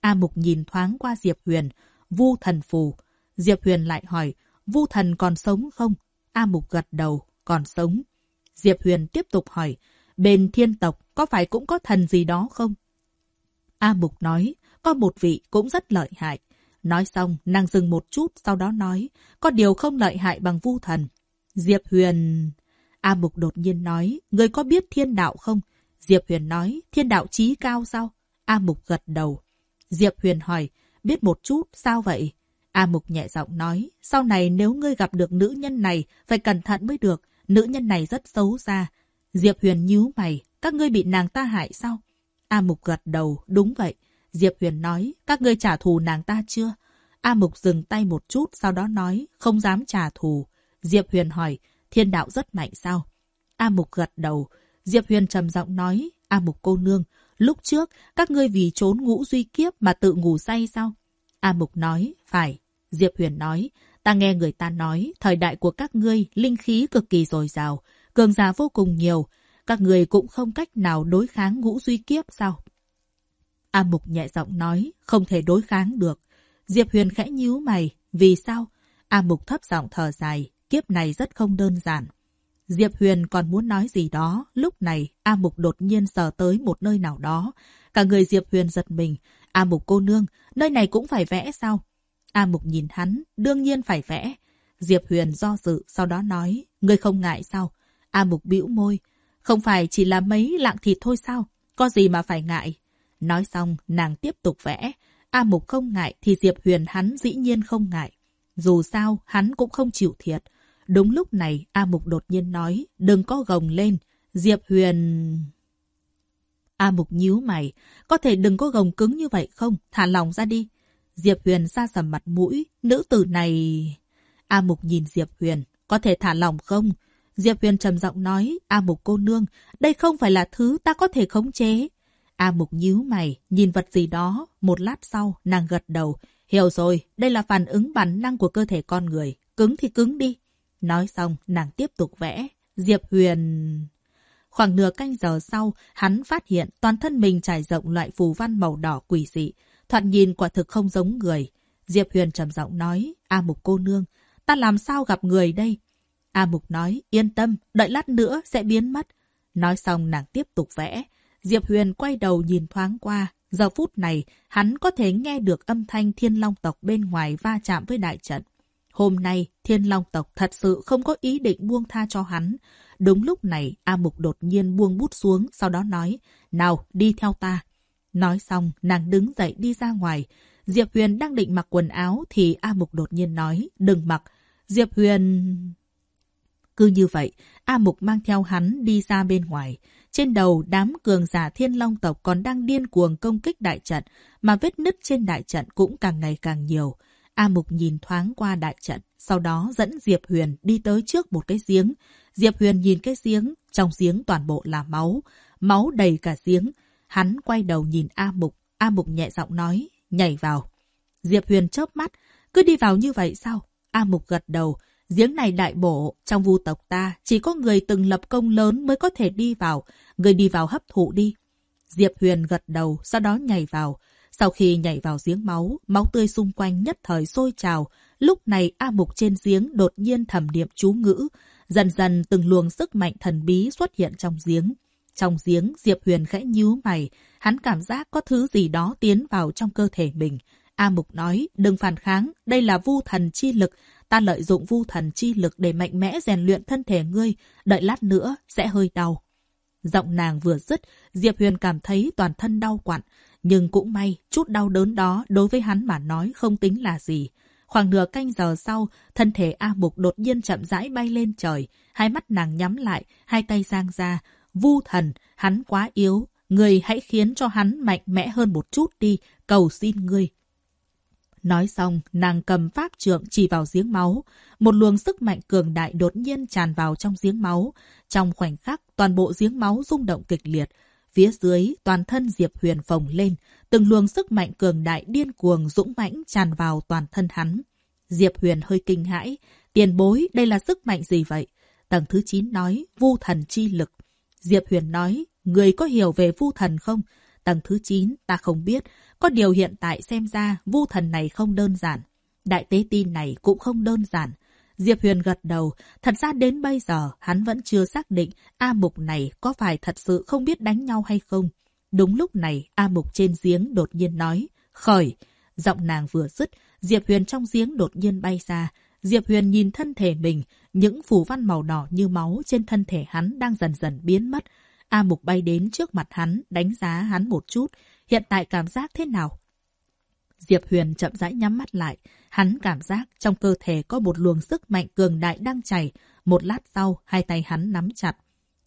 A Mục nhìn thoáng qua Diệp Huyền, vu thần phù. Diệp Huyền lại hỏi, vu thần còn sống không? A Mục gật đầu, còn sống. Diệp Huyền tiếp tục hỏi, bên thiên tộc có phải cũng có thần gì đó không? A Mục nói, có một vị cũng rất lợi hại. Nói xong, nàng dừng một chút, sau đó nói, có điều không lợi hại bằng vu thần. Diệp Huyền... A Mục đột nhiên nói, người có biết thiên đạo không? Diệp Huyền nói, thiên đạo trí cao sao? A Mục gật đầu. Diệp Huyền hỏi, biết một chút, sao vậy? A Mục nhẹ giọng nói, sau này nếu ngươi gặp được nữ nhân này, phải cẩn thận mới được. Nữ nhân này rất xấu xa. Diệp Huyền nhíu mày, các ngươi bị nàng ta hại sao? A Mục gật đầu, đúng vậy. Diệp Huyền nói, các ngươi trả thù nàng ta chưa? A Mục dừng tay một chút, sau đó nói, không dám trả thù. Diệp Huyền hỏi, thiên đạo rất mạnh sao? A Mục gật đầu. Diệp Huyền trầm giọng nói, A Mục cô nương, lúc trước các ngươi vì trốn ngũ duy kiếp mà tự ngủ say sao? A Mục nói, phải. Diệp Huyền nói, ta nghe người ta nói, thời đại của các ngươi linh khí cực kỳ dồi dào, cường giả vô cùng nhiều, các người cũng không cách nào đối kháng ngũ duy kiếp sao? A Mục nhẹ giọng nói, không thể đối kháng được. Diệp Huyền khẽ nhíu mày, vì sao? A Mục thấp giọng thở dài, kiếp này rất không đơn giản. Diệp Huyền còn muốn nói gì đó, lúc này A Mục đột nhiên sờ tới một nơi nào đó. Cả người Diệp Huyền giật mình. A Mục cô nương, nơi này cũng phải vẽ sao? A Mục nhìn hắn, đương nhiên phải vẽ. Diệp Huyền do dự, sau đó nói, ngươi không ngại sao? A Mục bĩu môi, không phải chỉ là mấy lạng thịt thôi sao? Có gì mà phải ngại? Nói xong, nàng tiếp tục vẽ. A Mục không ngại thì Diệp Huyền hắn dĩ nhiên không ngại. Dù sao, hắn cũng không chịu thiệt. Đúng lúc này, A Mục đột nhiên nói, đừng có gồng lên. Diệp Huyền... A Mục nhíu mày, có thể đừng có gồng cứng như vậy không? Thả lòng ra đi. Diệp Huyền ra sầm mặt mũi, nữ tử này... A Mục nhìn Diệp Huyền, có thể thả lòng không? Diệp Huyền trầm giọng nói, A Mục cô nương, đây không phải là thứ ta có thể khống chế. A Mục nhíu mày, nhìn vật gì đó, một lát sau, nàng gật đầu. Hiểu rồi, đây là phản ứng bản năng của cơ thể con người, cứng thì cứng đi. Nói xong, nàng tiếp tục vẽ. Diệp Huyền... Khoảng nửa canh giờ sau, hắn phát hiện toàn thân mình trải rộng loại phù văn màu đỏ quỷ dị. Thoạt nhìn quả thực không giống người. Diệp Huyền trầm giọng nói, A Mục cô nương, ta làm sao gặp người đây? A Mục nói, yên tâm, đợi lát nữa sẽ biến mất. Nói xong nàng tiếp tục vẽ. Diệp Huyền quay đầu nhìn thoáng qua. Giờ phút này, hắn có thể nghe được âm thanh thiên long tộc bên ngoài va chạm với đại trận. Hôm nay, thiên long tộc thật sự không có ý định buông tha cho hắn. Đúng lúc này, A Mục đột nhiên buông bút xuống, sau đó nói, nào, đi theo ta. Nói xong, nàng đứng dậy đi ra ngoài. Diệp Huyền đang định mặc quần áo thì A Mục đột nhiên nói, đừng mặc. Diệp Huyền... Cứ như vậy, A Mục mang theo hắn đi ra bên ngoài. Trên đầu, đám cường giả thiên long tộc còn đang điên cuồng công kích đại trận, mà vết nứt trên đại trận cũng càng ngày càng nhiều. A Mục nhìn thoáng qua đại trận, sau đó dẫn Diệp Huyền đi tới trước một cái giếng. Diệp Huyền nhìn cái giếng, trong giếng toàn bộ là máu, máu đầy cả giếng. Hắn quay đầu nhìn A Mục, A Mục nhẹ giọng nói, nhảy vào. Diệp Huyền chớp mắt, cứ đi vào như vậy sao? A Mục gật đầu, giếng này đại bổ, trong vu tộc ta, chỉ có người từng lập công lớn mới có thể đi vào, người đi vào hấp thụ đi. Diệp Huyền gật đầu, sau đó nhảy vào. Sau khi nhảy vào giếng máu, máu tươi xung quanh nhất thời sôi trào. Lúc này A Mục trên giếng đột nhiên thầm niệm chú ngữ. Dần dần từng luồng sức mạnh thần bí xuất hiện trong giếng. Trong giếng, Diệp Huyền khẽ nhíu mày. Hắn cảm giác có thứ gì đó tiến vào trong cơ thể mình. A Mục nói, đừng phản kháng, đây là vu thần chi lực. Ta lợi dụng vu thần chi lực để mạnh mẽ rèn luyện thân thể ngươi. Đợi lát nữa, sẽ hơi đau. Giọng nàng vừa dứt, Diệp Huyền cảm thấy toàn thân đau quặn. Nhưng cũng may, chút đau đớn đó đối với hắn mà nói không tính là gì. Khoảng nửa canh giờ sau, thân thể A Mục đột nhiên chậm rãi bay lên trời. Hai mắt nàng nhắm lại, hai tay giang ra. Vu thần, hắn quá yếu. Người hãy khiến cho hắn mạnh mẽ hơn một chút đi, cầu xin ngươi. Nói xong, nàng cầm pháp trượng chỉ vào giếng máu. Một luồng sức mạnh cường đại đột nhiên tràn vào trong giếng máu. Trong khoảnh khắc, toàn bộ giếng máu rung động kịch liệt. Phía dưới, toàn thân Diệp Huyền phồng lên, từng luồng sức mạnh cường đại điên cuồng dũng mãnh tràn vào toàn thân hắn. Diệp Huyền hơi kinh hãi, tiền bối, đây là sức mạnh gì vậy? Tầng thứ 9 nói, vu thần chi lực. Diệp Huyền nói, người có hiểu về vu thần không? Tầng thứ 9, ta không biết, có điều hiện tại xem ra vu thần này không đơn giản. Đại tế tin này cũng không đơn giản. Diệp Huyền gật đầu, thật ra đến bây giờ hắn vẫn chưa xác định A Mục này có phải thật sự không biết đánh nhau hay không. Đúng lúc này A Mục trên giếng đột nhiên nói, khởi. Giọng nàng vừa dứt, Diệp Huyền trong giếng đột nhiên bay ra. Diệp Huyền nhìn thân thể mình, những phù văn màu đỏ như máu trên thân thể hắn đang dần dần biến mất. A Mục bay đến trước mặt hắn, đánh giá hắn một chút. Hiện tại cảm giác thế nào? Diệp Huyền chậm rãi nhắm mắt lại. Hắn cảm giác trong cơ thể có một luồng sức mạnh cường đại đang chảy. Một lát sau, hai tay hắn nắm chặt.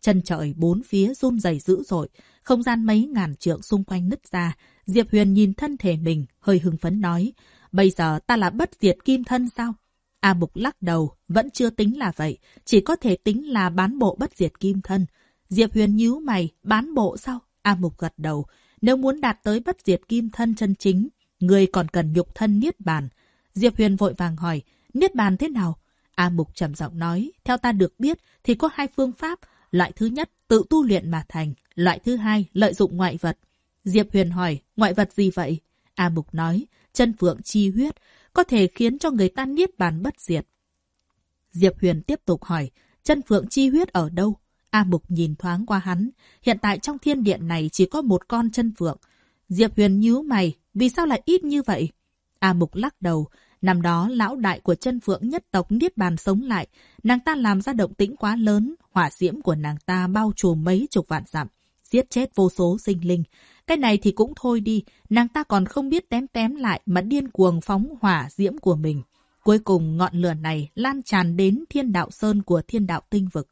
Chân trời bốn phía run rẩy dữ dội, không gian mấy ngàn trượng xung quanh nứt ra. Diệp Huyền nhìn thân thể mình, hơi hưng phấn nói, bây giờ ta là bất diệt kim thân sao? A Mục lắc đầu, vẫn chưa tính là vậy, chỉ có thể tính là bán bộ bất diệt kim thân. Diệp Huyền nhíu mày, bán bộ sao? A Mục gật đầu, nếu muốn đạt tới bất diệt kim thân chân chính, người còn cần nhục thân niết bàn. Diệp Huyền vội vàng hỏi, niết bàn thế nào? A Mục trầm giọng nói, theo ta được biết thì có hai phương pháp. Loại thứ nhất, tự tu luyện mà thành. Loại thứ hai, lợi dụng ngoại vật. Diệp Huyền hỏi, ngoại vật gì vậy? A Mục nói, chân phượng chi huyết, có thể khiến cho người ta niết bàn bất diệt. Diệp Huyền tiếp tục hỏi, chân phượng chi huyết ở đâu? A Mục nhìn thoáng qua hắn. Hiện tại trong thiên điện này chỉ có một con chân phượng. Diệp Huyền nhíu mày, vì sao lại ít như vậy? A Mục lắc đầu. Năm đó, lão đại của chân phượng nhất tộc Niết Bàn sống lại. Nàng ta làm ra động tĩnh quá lớn. Hỏa diễm của nàng ta bao trùm mấy chục vạn dặm. Giết chết vô số sinh linh. Cái này thì cũng thôi đi. Nàng ta còn không biết tém tém lại mà điên cuồng phóng hỏa diễm của mình. Cuối cùng ngọn lửa này lan tràn đến thiên đạo sơn của thiên đạo tinh vực.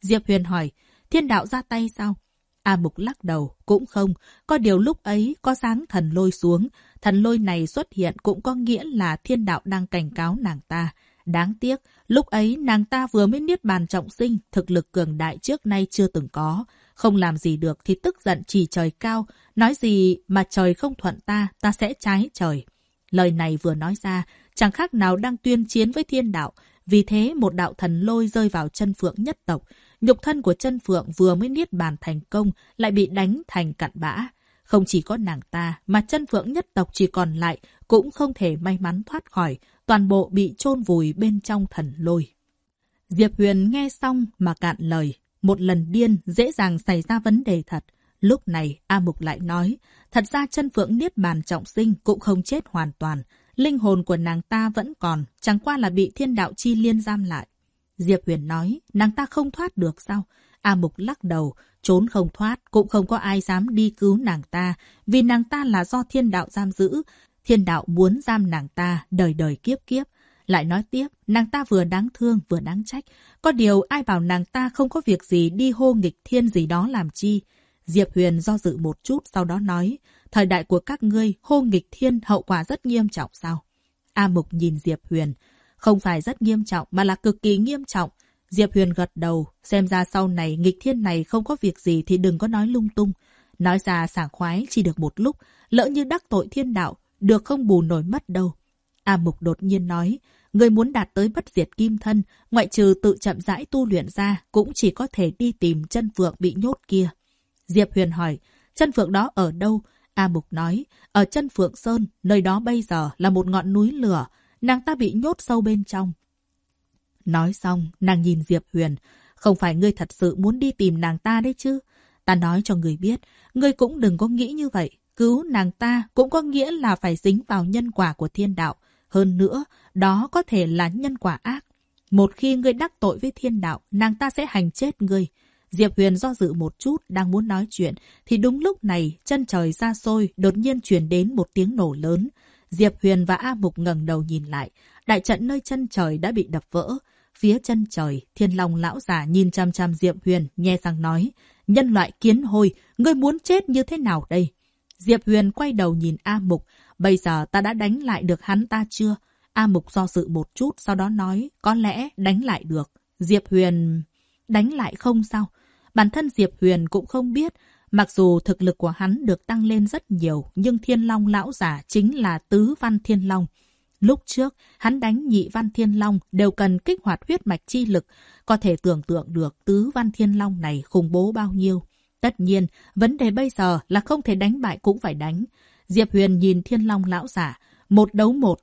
Diệp Huyền hỏi, thiên đạo ra tay sao? A Mục lắc đầu, cũng không. Có điều lúc ấy có sáng thần lôi xuống. Thần lôi này xuất hiện cũng có nghĩa là thiên đạo đang cảnh cáo nàng ta. Đáng tiếc, lúc ấy nàng ta vừa mới niết bàn trọng sinh, thực lực cường đại trước nay chưa từng có. Không làm gì được thì tức giận chỉ trời cao. Nói gì mà trời không thuận ta, ta sẽ trái trời. Lời này vừa nói ra, chẳng khác nào đang tuyên chiến với thiên đạo. Vì thế một đạo thần lôi rơi vào chân phượng nhất tộc. Nhục thân của chân phượng vừa mới niết bàn thành công, lại bị đánh thành cặn bã. Không chỉ có nàng ta, mà chân phượng nhất tộc chỉ còn lại, cũng không thể may mắn thoát khỏi, toàn bộ bị chôn vùi bên trong thần lôi. Diệp Huyền nghe xong mà cạn lời. Một lần điên dễ dàng xảy ra vấn đề thật. Lúc này A Mục lại nói, thật ra chân phượng niết bàn trọng sinh cũng không chết hoàn toàn. Linh hồn của nàng ta vẫn còn, chẳng qua là bị thiên đạo chi liên giam lại. Diệp Huyền nói, nàng ta không thoát được sao? A Mục lắc đầu, trốn không thoát, cũng không có ai dám đi cứu nàng ta, vì nàng ta là do thiên đạo giam giữ. Thiên đạo muốn giam nàng ta, đời đời kiếp kiếp. Lại nói tiếp, nàng ta vừa đáng thương vừa đáng trách. Có điều ai bảo nàng ta không có việc gì đi hô nghịch thiên gì đó làm chi. Diệp Huyền do dự một chút sau đó nói, thời đại của các ngươi hô nghịch thiên hậu quả rất nghiêm trọng sao? A Mục nhìn Diệp Huyền, không phải rất nghiêm trọng mà là cực kỳ nghiêm trọng. Diệp Huyền gật đầu, xem ra sau này nghịch thiên này không có việc gì thì đừng có nói lung tung. Nói ra sảng khoái chỉ được một lúc, lỡ như đắc tội thiên đạo, được không bù nổi mất đâu. A Mục đột nhiên nói, người muốn đạt tới bất diệt kim thân, ngoại trừ tự chậm rãi tu luyện ra, cũng chỉ có thể đi tìm chân phượng bị nhốt kia. Diệp Huyền hỏi, chân phượng đó ở đâu? A Mục nói, ở chân phượng sơn, nơi đó bây giờ là một ngọn núi lửa, nàng ta bị nhốt sâu bên trong. Nói xong, nàng nhìn Diệp Huyền, không phải ngươi thật sự muốn đi tìm nàng ta đấy chứ? Ta nói cho người biết, ngươi cũng đừng có nghĩ như vậy. Cứu nàng ta cũng có nghĩa là phải dính vào nhân quả của thiên đạo. Hơn nữa, đó có thể là nhân quả ác. Một khi ngươi đắc tội với thiên đạo, nàng ta sẽ hành chết ngươi. Diệp Huyền do dự một chút, đang muốn nói chuyện, thì đúng lúc này, chân trời xa xôi, đột nhiên truyền đến một tiếng nổ lớn. Diệp Huyền và A Mục ngẩng đầu nhìn lại, đại trận nơi chân trời đã bị đập vỡ. Phía chân trời, thiên long lão già nhìn chăm chăm Diệp Huyền, nghe sang nói, nhân loại kiến hôi, ngươi muốn chết như thế nào đây? Diệp Huyền quay đầu nhìn A Mục, bây giờ ta đã đánh lại được hắn ta chưa? A Mục do dự một chút, sau đó nói, có lẽ đánh lại được. Diệp Huyền... Đánh lại không sao? Bản thân Diệp Huyền cũng không biết, mặc dù thực lực của hắn được tăng lên rất nhiều, nhưng Thiên Long lão giả chính là Tứ Văn Thiên Long. Lúc trước, hắn đánh nhị Văn Thiên Long đều cần kích hoạt huyết mạch chi lực, có thể tưởng tượng được Tứ Văn Thiên Long này khủng bố bao nhiêu. Tất nhiên, vấn đề bây giờ là không thể đánh bại cũng phải đánh. Diệp Huyền nhìn Thiên Long lão giả, một đấu một.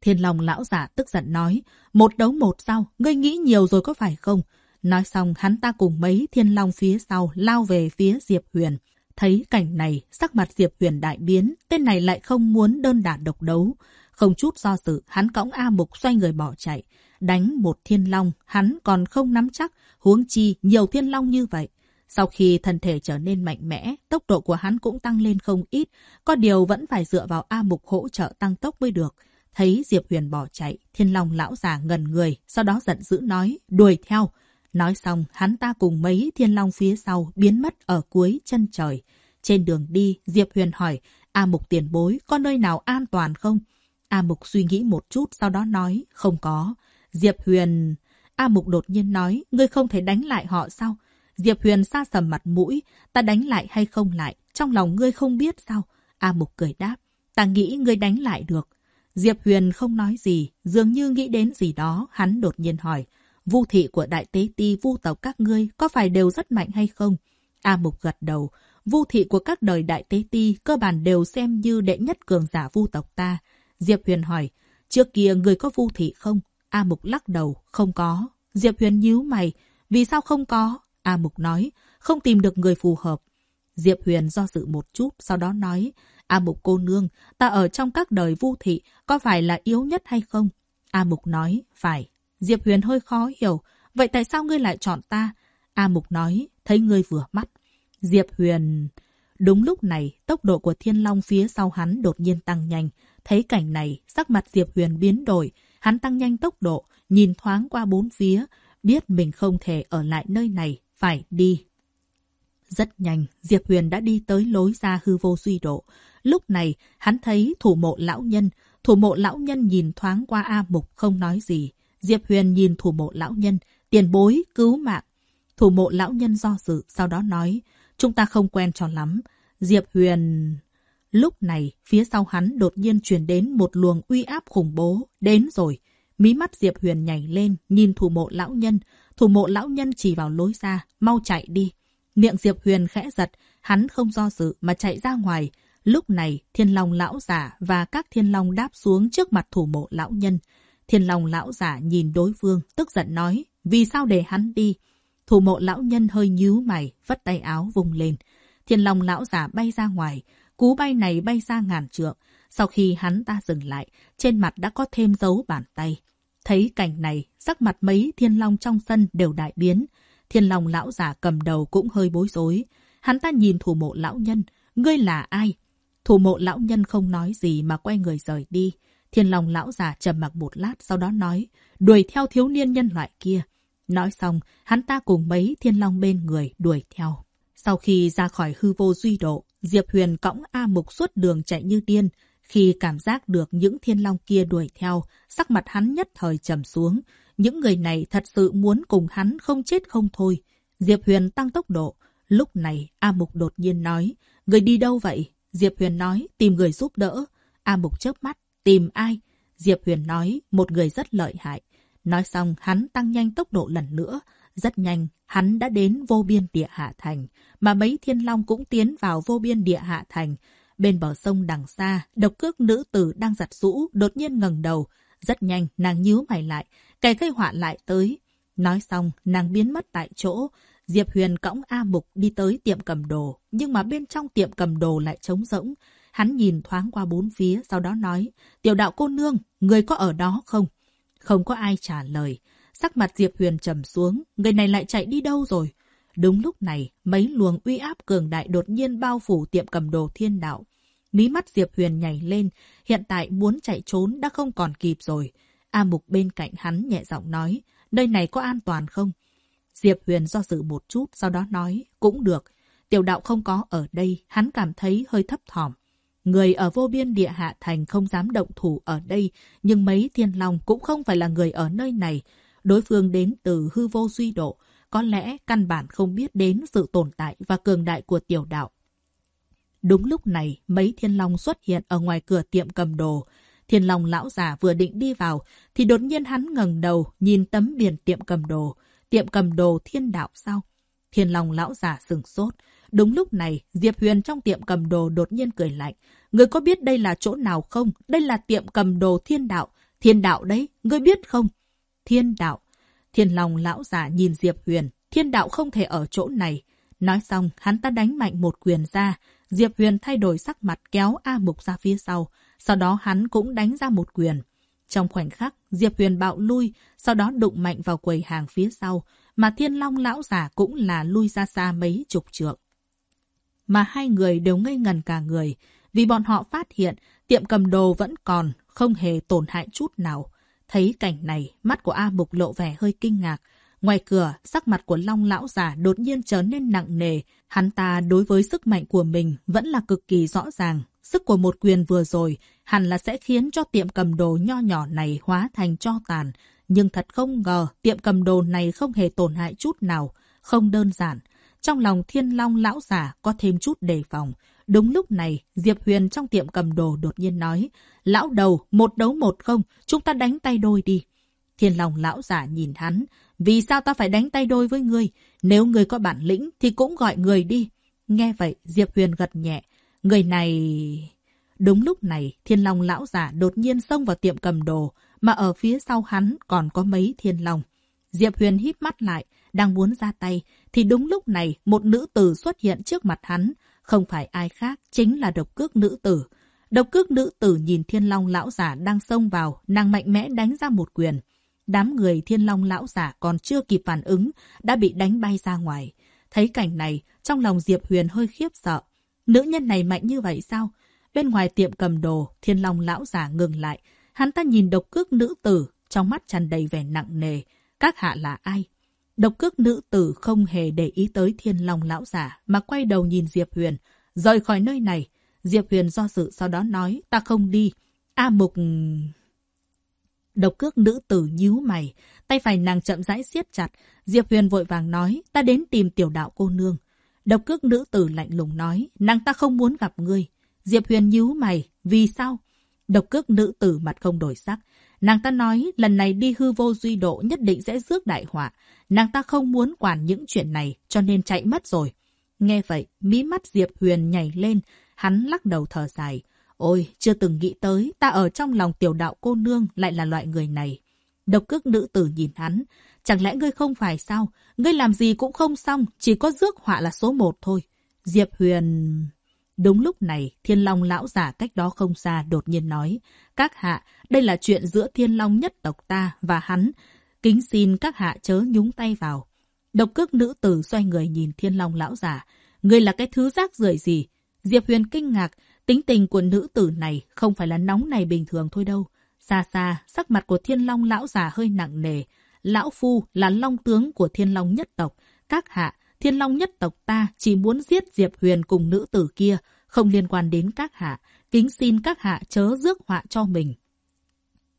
Thiên Long lão giả tức giận nói, một đấu một sao, ngươi nghĩ nhiều rồi có phải không? Nói xong hắn ta cùng mấy thiên long phía sau lao về phía Diệp Huyền. Thấy cảnh này, sắc mặt Diệp Huyền đại biến, tên này lại không muốn đơn đả độc đấu. Không chút do dự, hắn cõng A Mục xoay người bỏ chạy. Đánh một thiên long, hắn còn không nắm chắc, huống chi nhiều thiên long như vậy. Sau khi thân thể trở nên mạnh mẽ, tốc độ của hắn cũng tăng lên không ít, có điều vẫn phải dựa vào A Mục hỗ trợ tăng tốc mới được. Thấy Diệp Huyền bỏ chạy, thiên long lão già ngần người, sau đó giận dữ nói, đuổi theo. Nói xong, hắn ta cùng mấy thiên long phía sau biến mất ở cuối chân trời. Trên đường đi, Diệp Huyền hỏi, A Mục tiền bối, có nơi nào an toàn không? A Mục suy nghĩ một chút, sau đó nói, không có. Diệp Huyền... A Mục đột nhiên nói, ngươi không thể đánh lại họ sao? Diệp Huyền xa sầm mặt mũi, ta đánh lại hay không lại, trong lòng ngươi không biết sao? A Mục cười đáp, ta nghĩ ngươi đánh lại được. Diệp Huyền không nói gì, dường như nghĩ đến gì đó, hắn đột nhiên hỏi, vu thị của đại tế ti vu tộc các ngươi có phải đều rất mạnh hay không? A Mục gật đầu, vu thị của các đời đại tế ti cơ bản đều xem như đệ nhất cường giả vu tộc ta. Diệp Huyền hỏi, trước kia người có vu thị không? A Mục lắc đầu, không có. Diệp Huyền nhíu mày, vì sao không có? A Mục nói, không tìm được người phù hợp. Diệp Huyền do dự một chút, sau đó nói, A Mục cô nương, ta ở trong các đời vu thị, có phải là yếu nhất hay không? A Mục nói, phải. Diệp Huyền hơi khó hiểu, vậy tại sao ngươi lại chọn ta? A Mục nói, thấy ngươi vừa mắt. Diệp Huyền... Đúng lúc này, tốc độ của Thiên Long phía sau hắn đột nhiên tăng nhanh. Thấy cảnh này, sắc mặt Diệp Huyền biến đổi. Hắn tăng nhanh tốc độ, nhìn thoáng qua bốn phía, biết mình không thể ở lại nơi này, phải đi. Rất nhanh, Diệp Huyền đã đi tới lối ra hư vô suy độ. Lúc này, hắn thấy thủ mộ lão nhân. Thủ mộ lão nhân nhìn thoáng qua A Mục không nói gì. Diệp Huyền nhìn thủ mộ lão nhân, tiền bối, cứu mạng. Thủ mộ lão nhân do dự, sau đó nói, chúng ta không quen cho lắm. Diệp Huyền... Lúc này, phía sau hắn đột nhiên truyền đến một luồng uy áp khủng bố. Đến rồi. Mí mắt Diệp Huyền nhảy lên, nhìn thủ mộ lão nhân. Thủ mộ lão nhân chỉ vào lối ra, mau chạy đi. Miệng Diệp Huyền khẽ giật, hắn không do dự mà chạy ra ngoài. Lúc này, thiên long lão giả và các thiên long đáp xuống trước mặt thủ mộ lão nhân. Thiên long lão giả nhìn đối phương, tức giận nói, vì sao để hắn đi? Thủ mộ lão nhân hơi nhíu mày, vất tay áo vùng lên. Thiên long lão giả bay ra ngoài, cú bay này bay ra ngàn trượng. Sau khi hắn ta dừng lại, trên mặt đã có thêm dấu bàn tay. Thấy cảnh này, sắc mặt mấy thiên long trong sân đều đại biến. Thiên long lão giả cầm đầu cũng hơi bối rối. Hắn ta nhìn thủ mộ lão nhân. Ngươi là ai? Thủ mộ lão nhân không nói gì mà quay người rời đi. Thiên long lão giả trầm mặc một lát sau đó nói. Đuổi theo thiếu niên nhân loại kia. Nói xong, hắn ta cùng mấy thiên long bên người đuổi theo. Sau khi ra khỏi hư vô duy độ, Diệp Huyền cõng A Mục suốt đường chạy như điên. Khi cảm giác được những thiên long kia đuổi theo, sắc mặt hắn nhất thời trầm xuống. Những người này thật sự muốn cùng hắn không chết không thôi. Diệp Huyền tăng tốc độ. Lúc này, A Mục đột nhiên nói, Người đi đâu vậy? Diệp Huyền nói, tìm người giúp đỡ. A Mục chớp mắt, tìm ai? Diệp Huyền nói, một người rất lợi hại. Nói xong, hắn tăng nhanh tốc độ lần nữa. Rất nhanh, hắn đã đến vô biên địa hạ thành, mà mấy thiên long cũng tiến vào vô biên địa hạ thành. Bên bờ sông đằng xa, độc cước nữ tử đang giặt rũ, đột nhiên ngẩng đầu. Rất nhanh, nàng nhíu mày lại, cái cây họa lại tới. Nói xong, nàng biến mất tại chỗ. Diệp Huyền cõng A Mục đi tới tiệm cầm đồ, nhưng mà bên trong tiệm cầm đồ lại trống rỗng. Hắn nhìn thoáng qua bốn phía, sau đó nói, tiểu đạo cô nương, người có ở đó không? Không có ai trả lời. Sắc mặt Diệp Huyền trầm xuống, người này lại chạy đi đâu rồi? Đúng lúc này, mấy luồng uy áp cường đại đột nhiên bao phủ tiệm cầm đồ thiên đạo. Mí mắt Diệp Huyền nhảy lên, hiện tại muốn chạy trốn đã không còn kịp rồi. A Mục bên cạnh hắn nhẹ giọng nói, nơi này có an toàn không? Diệp Huyền do dự một chút, sau đó nói, cũng được. Tiểu đạo không có ở đây, hắn cảm thấy hơi thấp thỏm. Người ở vô biên địa hạ thành không dám động thủ ở đây, nhưng mấy thiên long cũng không phải là người ở nơi này. Đối phương đến từ hư vô duy độ, có lẽ căn bản không biết đến sự tồn tại và cường đại của tiểu đạo. Đúng lúc này, mấy thiên long xuất hiện ở ngoài cửa tiệm cầm đồ. Thiên long lão già vừa định đi vào, thì đột nhiên hắn ngẩng đầu nhìn tấm biển tiệm cầm đồ. Tiệm cầm đồ thiên đạo sao? Thiên long lão già sừng sốt. Đúng lúc này, Diệp Huyền trong tiệm cầm đồ đột nhiên cười lạnh. Người có biết đây là chỗ nào không? Đây là tiệm cầm đồ thiên đạo. Thiên đạo đấy, ngươi biết không? Thiên đạo. Thiên Long lão giả nhìn Diệp Huyền. Thiên đạo không thể ở chỗ này. Nói xong, hắn ta đánh mạnh một quyền ra. Diệp Huyền thay đổi sắc mặt kéo A Mục ra phía sau. Sau đó hắn cũng đánh ra một quyền. Trong khoảnh khắc, Diệp Huyền bạo lui, sau đó đụng mạnh vào quầy hàng phía sau. mà thiên long lão giả cũng là lui ra xa mấy chục trượng. Mà hai người đều ngây ngần cả người, vì bọn họ phát hiện tiệm cầm đồ vẫn còn, không hề tổn hại chút nào. Thấy cảnh này, mắt của A Mục lộ vẻ hơi kinh ngạc. Ngoài cửa, sắc mặt của Long lão già đột nhiên trở nên nặng nề. Hắn ta đối với sức mạnh của mình vẫn là cực kỳ rõ ràng. Sức của một quyền vừa rồi hẳn là sẽ khiến cho tiệm cầm đồ nho nhỏ này hóa thành cho tàn. Nhưng thật không ngờ tiệm cầm đồ này không hề tổn hại chút nào. Không đơn giản. Trong lòng thiên long lão giả có thêm chút đề phòng. Đúng lúc này, Diệp Huyền trong tiệm cầm đồ đột nhiên nói, Lão đầu, một đấu một không, chúng ta đánh tay đôi đi. Thiên Long lão giả nhìn hắn, vì sao ta phải đánh tay đôi với ngươi? Nếu ngươi có bản lĩnh thì cũng gọi người đi. Nghe vậy, Diệp Huyền gật nhẹ. Người này... Đúng lúc này, Thiên Long lão giả đột nhiên xông vào tiệm cầm đồ, mà ở phía sau hắn còn có mấy Thiên Long. Diệp Huyền híp mắt lại, đang muốn ra tay, thì đúng lúc này một nữ tử xuất hiện trước mặt hắn, không phải ai khác, chính là độc cước nữ tử. Độc cước nữ tử nhìn thiên long lão giả đang xông vào, nàng mạnh mẽ đánh ra một quyền. Đám người thiên long lão giả còn chưa kịp phản ứng, đã bị đánh bay ra ngoài. Thấy cảnh này, trong lòng Diệp Huyền hơi khiếp sợ. Nữ nhân này mạnh như vậy sao? Bên ngoài tiệm cầm đồ, thiên long lão giả ngừng lại. Hắn ta nhìn độc cước nữ tử, trong mắt tràn đầy vẻ nặng nề. Các hạ là ai? Độc cước nữ tử không hề để ý tới thiên long lão giả, mà quay đầu nhìn Diệp Huyền. Rời khỏi nơi này. Diệp Huyền do dự sau đó nói, ta không đi. A Mục... Độc cước nữ tử nhíu mày, tay phải nàng chậm rãi siết chặt. Diệp Huyền vội vàng nói, ta đến tìm tiểu đạo cô nương. Độc cước nữ tử lạnh lùng nói, nàng ta không muốn gặp ngươi. Diệp Huyền nhíu mày, vì sao? Độc cước nữ tử mặt không đổi sắc. Nàng ta nói lần này đi hư vô duy độ nhất định sẽ rước đại họa. Nàng ta không muốn quản những chuyện này cho nên chạy mất rồi. Nghe vậy, mí mắt Diệp Huyền nhảy lên, hắn lắc đầu thở dài. Ôi, chưa từng nghĩ tới, ta ở trong lòng tiểu đạo cô nương lại là loại người này. Độc cước nữ tử nhìn hắn. Chẳng lẽ ngươi không phải sao? Ngươi làm gì cũng không xong, chỉ có rước họa là số một thôi. Diệp Huyền... Đúng lúc này, thiên long lão giả cách đó không xa đột nhiên nói. Các hạ, đây là chuyện giữa thiên long nhất tộc ta và hắn. Kính xin các hạ chớ nhúng tay vào. Độc cước nữ tử xoay người nhìn thiên long lão giả. ngươi là cái thứ rác rưởi gì? Diệp Huyền kinh ngạc, tính tình của nữ tử này không phải là nóng này bình thường thôi đâu. Xa xa, sắc mặt của thiên long lão già hơi nặng nề. Lão Phu là long tướng của thiên long nhất tộc. Các hạ, thiên long nhất tộc ta chỉ muốn giết Diệp Huyền cùng nữ tử kia, không liên quan đến các hạ. Kính xin các hạ chớ rước họa cho mình.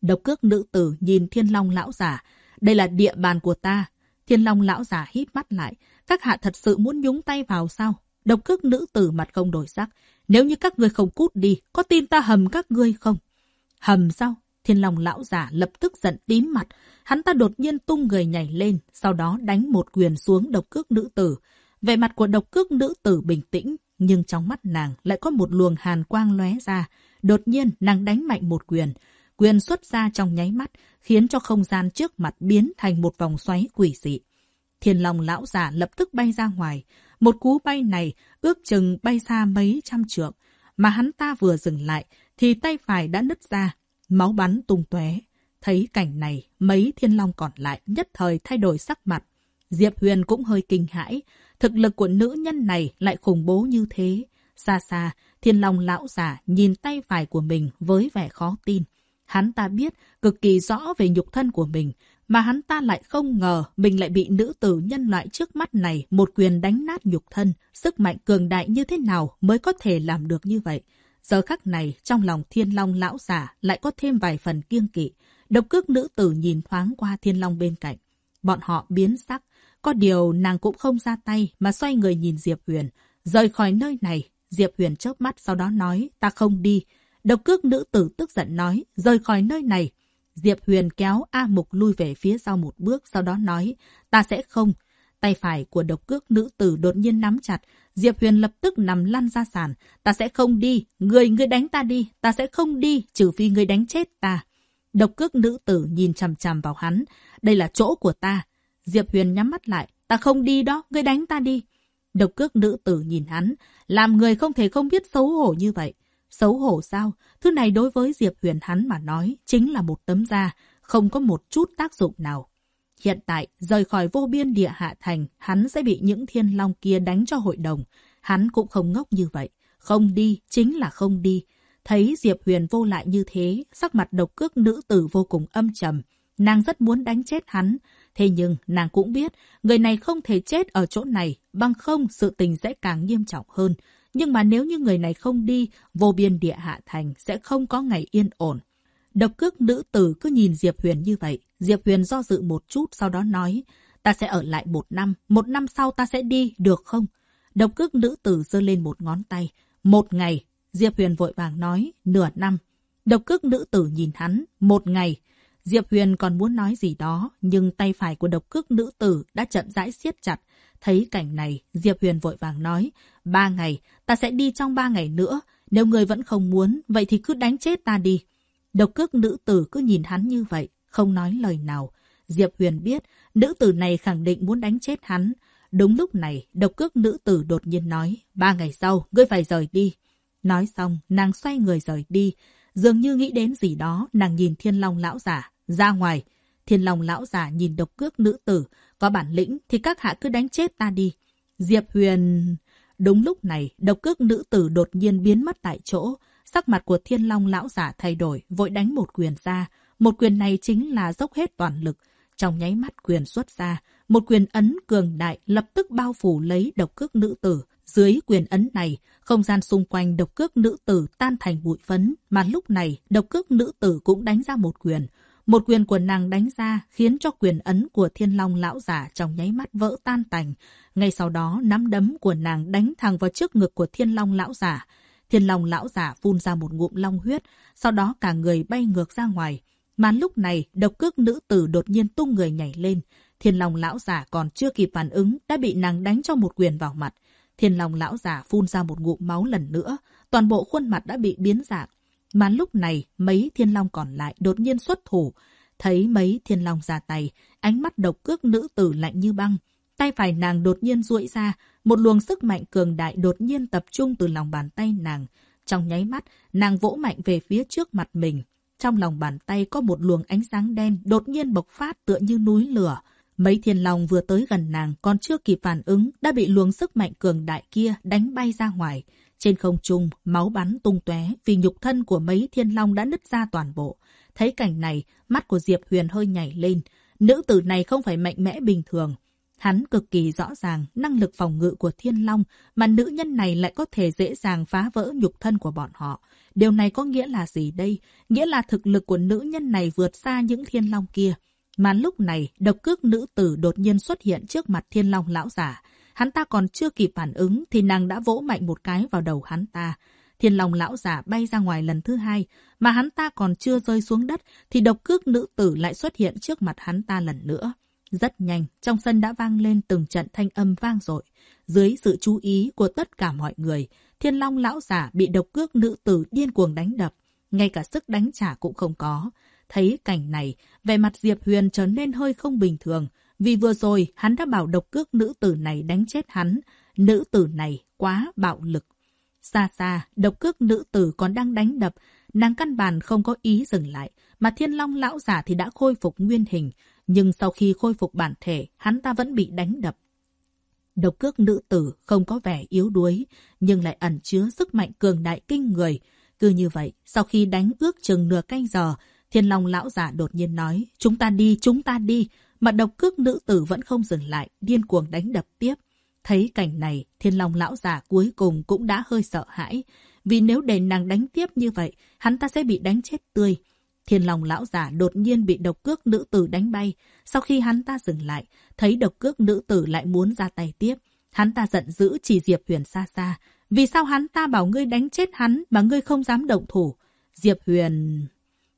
Độc cước nữ tử nhìn thiên long lão giả. Đây là địa bàn của ta. Thiên long lão giả hít mắt lại. Các hạ thật sự muốn nhúng tay vào sao? Độc cước nữ tử mặt không đổi sắc. Nếu như các ngươi không cút đi, có tin ta hầm các ngươi không? Hầm sao? Thiên Long lão giả lập tức giận tím mặt. Hắn ta đột nhiên tung người nhảy lên, sau đó đánh một quyền xuống độc cước nữ tử. Vẻ mặt của độc cước nữ tử bình tĩnh, nhưng trong mắt nàng lại có một luồng hàn quang lóe ra. Đột nhiên nàng đánh mạnh một quyền. Quyền xuất ra trong nháy mắt, khiến cho không gian trước mặt biến thành một vòng xoáy quỷ dị. Thiên Long lão giả lập tức bay ra ngoài. Một cú bay này ước chừng bay xa mấy trăm trượng. Mà hắn ta vừa dừng lại thì tay phải đã nứt ra, máu bắn tung tóe. Thấy cảnh này, mấy thiên long còn lại nhất thời thay đổi sắc mặt. Diệp Huyền cũng hơi kinh hãi. Thực lực của nữ nhân này lại khủng bố như thế. Xa xa, thiên long lão giả nhìn tay phải của mình với vẻ khó tin. Hắn ta biết cực kỳ rõ về nhục thân của mình, mà hắn ta lại không ngờ mình lại bị nữ tử nhân loại trước mắt này một quyền đánh nát nhục thân, sức mạnh cường đại như thế nào mới có thể làm được như vậy. Giờ khắc này, trong lòng thiên long lão giả lại có thêm vài phần kiêng kỵ. Độc cước nữ tử nhìn thoáng qua thiên long bên cạnh. Bọn họ biến sắc. Có điều nàng cũng không ra tay mà xoay người nhìn Diệp Huyền. Rời khỏi nơi này, Diệp Huyền chớp mắt sau đó nói, ta không đi. Độc cước nữ tử tức giận nói, rời khỏi nơi này. Diệp Huyền kéo A Mục lui về phía sau một bước, sau đó nói, ta sẽ không. Tay phải của độc cước nữ tử đột nhiên nắm chặt. Diệp Huyền lập tức nằm lăn ra sàn. Ta sẽ không đi. Người, người đánh ta đi. Ta sẽ không đi, trừ phi người đánh chết ta. Độc cước nữ tử nhìn chằm chằm vào hắn. Đây là chỗ của ta. Diệp Huyền nhắm mắt lại. Ta không đi đó, người đánh ta đi. Độc cước nữ tử nhìn hắn. Làm người không thể không biết xấu hổ như vậy. Xấu hổ sao? Thứ này đối với Diệp Huyền hắn mà nói chính là một tấm da, không có một chút tác dụng nào. Hiện tại, rời khỏi vô biên địa hạ thành, hắn sẽ bị những thiên long kia đánh cho hội đồng. Hắn cũng không ngốc như vậy. Không đi, chính là không đi. Thấy Diệp Huyền vô lại như thế, sắc mặt độc cước nữ tử vô cùng âm trầm. Nàng rất muốn đánh chết hắn. Thế nhưng, nàng cũng biết, người này không thể chết ở chỗ này, bằng không sự tình sẽ càng nghiêm trọng hơn. Nhưng mà nếu như người này không đi, vô biên địa hạ thành sẽ không có ngày yên ổn. Độc cước nữ tử cứ nhìn Diệp Huyền như vậy. Diệp Huyền do dự một chút sau đó nói, ta sẽ ở lại một năm, một năm sau ta sẽ đi, được không? Độc cước nữ tử giơ lên một ngón tay. Một ngày, Diệp Huyền vội vàng nói, nửa năm. Độc cước nữ tử nhìn hắn, một ngày. Diệp Huyền còn muốn nói gì đó, nhưng tay phải của độc cước nữ tử đã chậm rãi siết chặt. Thấy cảnh này, Diệp Huyền vội vàng nói, ba ngày, ta sẽ đi trong ba ngày nữa. Nếu người vẫn không muốn, vậy thì cứ đánh chết ta đi. Độc cước nữ tử cứ nhìn hắn như vậy, không nói lời nào. Diệp Huyền biết, nữ tử này khẳng định muốn đánh chết hắn. Đúng lúc này, độc cước nữ tử đột nhiên nói, ba ngày sau, ngươi phải rời đi. Nói xong, nàng xoay người rời đi. Dường như nghĩ đến gì đó, nàng nhìn thiên long lão giả, ra ngoài. Thiên long lão giả nhìn độc cước nữ tử, có bản lĩnh thì các hạ cứ đánh chết ta đi. Diệp Huyền... Đúng lúc này, độc cước nữ tử đột nhiên biến mất tại chỗ. Sắc mặt của thiên long lão giả thay đổi, vội đánh một quyền ra. Một quyền này chính là dốc hết toàn lực. Trong nháy mắt quyền xuất ra, một quyền ấn cường đại lập tức bao phủ lấy độc cước nữ tử. Dưới quyền ấn này, không gian xung quanh độc cước nữ tử tan thành bụi phấn, mà lúc này độc cước nữ tử cũng đánh ra một quyền. Một quyền của nàng đánh ra khiến cho quyền ấn của thiên long lão giả trong nháy mắt vỡ tan tành. Ngay sau đó, nắm đấm của nàng đánh thẳng vào trước ngực của thiên long lão giả. Thiên long lão giả phun ra một ngụm long huyết, sau đó cả người bay ngược ra ngoài. Mà lúc này, độc cước nữ tử đột nhiên tung người nhảy lên. Thiên long lão giả còn chưa kịp phản ứng, đã bị nàng đánh cho một quyền vào mặt. Thiên long lão giả phun ra một ngụm máu lần nữa, toàn bộ khuôn mặt đã bị biến dạng. Mà lúc này, mấy thiên long còn lại đột nhiên xuất thủ. Thấy mấy thiên long ra tay, ánh mắt độc cước nữ tử lạnh như băng. Tay phải nàng đột nhiên duỗi ra, một luồng sức mạnh cường đại đột nhiên tập trung từ lòng bàn tay nàng. Trong nháy mắt, nàng vỗ mạnh về phía trước mặt mình. Trong lòng bàn tay có một luồng ánh sáng đen đột nhiên bộc phát tựa như núi lửa. Mấy thiên long vừa tới gần nàng còn chưa kịp phản ứng đã bị luồng sức mạnh cường đại kia đánh bay ra ngoài. Trên không trung, máu bắn tung tóe vì nhục thân của mấy thiên long đã nứt ra toàn bộ. Thấy cảnh này, mắt của Diệp Huyền hơi nhảy lên. Nữ tử này không phải mạnh mẽ bình thường. Hắn cực kỳ rõ ràng năng lực phòng ngự của thiên long mà nữ nhân này lại có thể dễ dàng phá vỡ nhục thân của bọn họ. Điều này có nghĩa là gì đây? Nghĩa là thực lực của nữ nhân này vượt xa những thiên long kia. Mà lúc này, độc cước nữ tử đột nhiên xuất hiện trước mặt thiên long lão giả. Hắn ta còn chưa kịp phản ứng thì nàng đã vỗ mạnh một cái vào đầu hắn ta. Thiên long lão giả bay ra ngoài lần thứ hai, mà hắn ta còn chưa rơi xuống đất thì độc cước nữ tử lại xuất hiện trước mặt hắn ta lần nữa. Rất nhanh, trong sân đã vang lên từng trận thanh âm vang dội. Dưới sự chú ý của tất cả mọi người, thiên long lão giả bị độc cước nữ tử điên cuồng đánh đập. Ngay cả sức đánh trả cũng không có. Thấy cảnh này, vẻ mặt Diệp Huyền trở nên hơi không bình thường. Vì vừa rồi, hắn đã bảo độc cước nữ tử này đánh chết hắn. Nữ tử này quá bạo lực. Xa xa, độc cước nữ tử còn đang đánh đập. Nàng căn bản không có ý dừng lại. Mà thiên long lão giả thì đã khôi phục nguyên hình. Nhưng sau khi khôi phục bản thể, hắn ta vẫn bị đánh đập. Độc cước nữ tử không có vẻ yếu đuối, nhưng lại ẩn chứa sức mạnh cường đại kinh người. Cứ như vậy, sau khi đánh ước chừng nửa canh giờ, Thiên Long lão giả đột nhiên nói, chúng ta đi, chúng ta đi. Mà độc cước nữ tử vẫn không dừng lại, điên cuồng đánh đập tiếp. Thấy cảnh này, Thiên Long lão già cuối cùng cũng đã hơi sợ hãi. Vì nếu để nàng đánh tiếp như vậy, hắn ta sẽ bị đánh chết tươi. Thiên Long lão giả đột nhiên bị độc cước nữ tử đánh bay. Sau khi hắn ta dừng lại, thấy độc cước nữ tử lại muốn ra tay tiếp. Hắn ta giận dữ chỉ Diệp Huyền xa xa. Vì sao hắn ta bảo ngươi đánh chết hắn mà ngươi không dám động thủ? Diệp Huyền...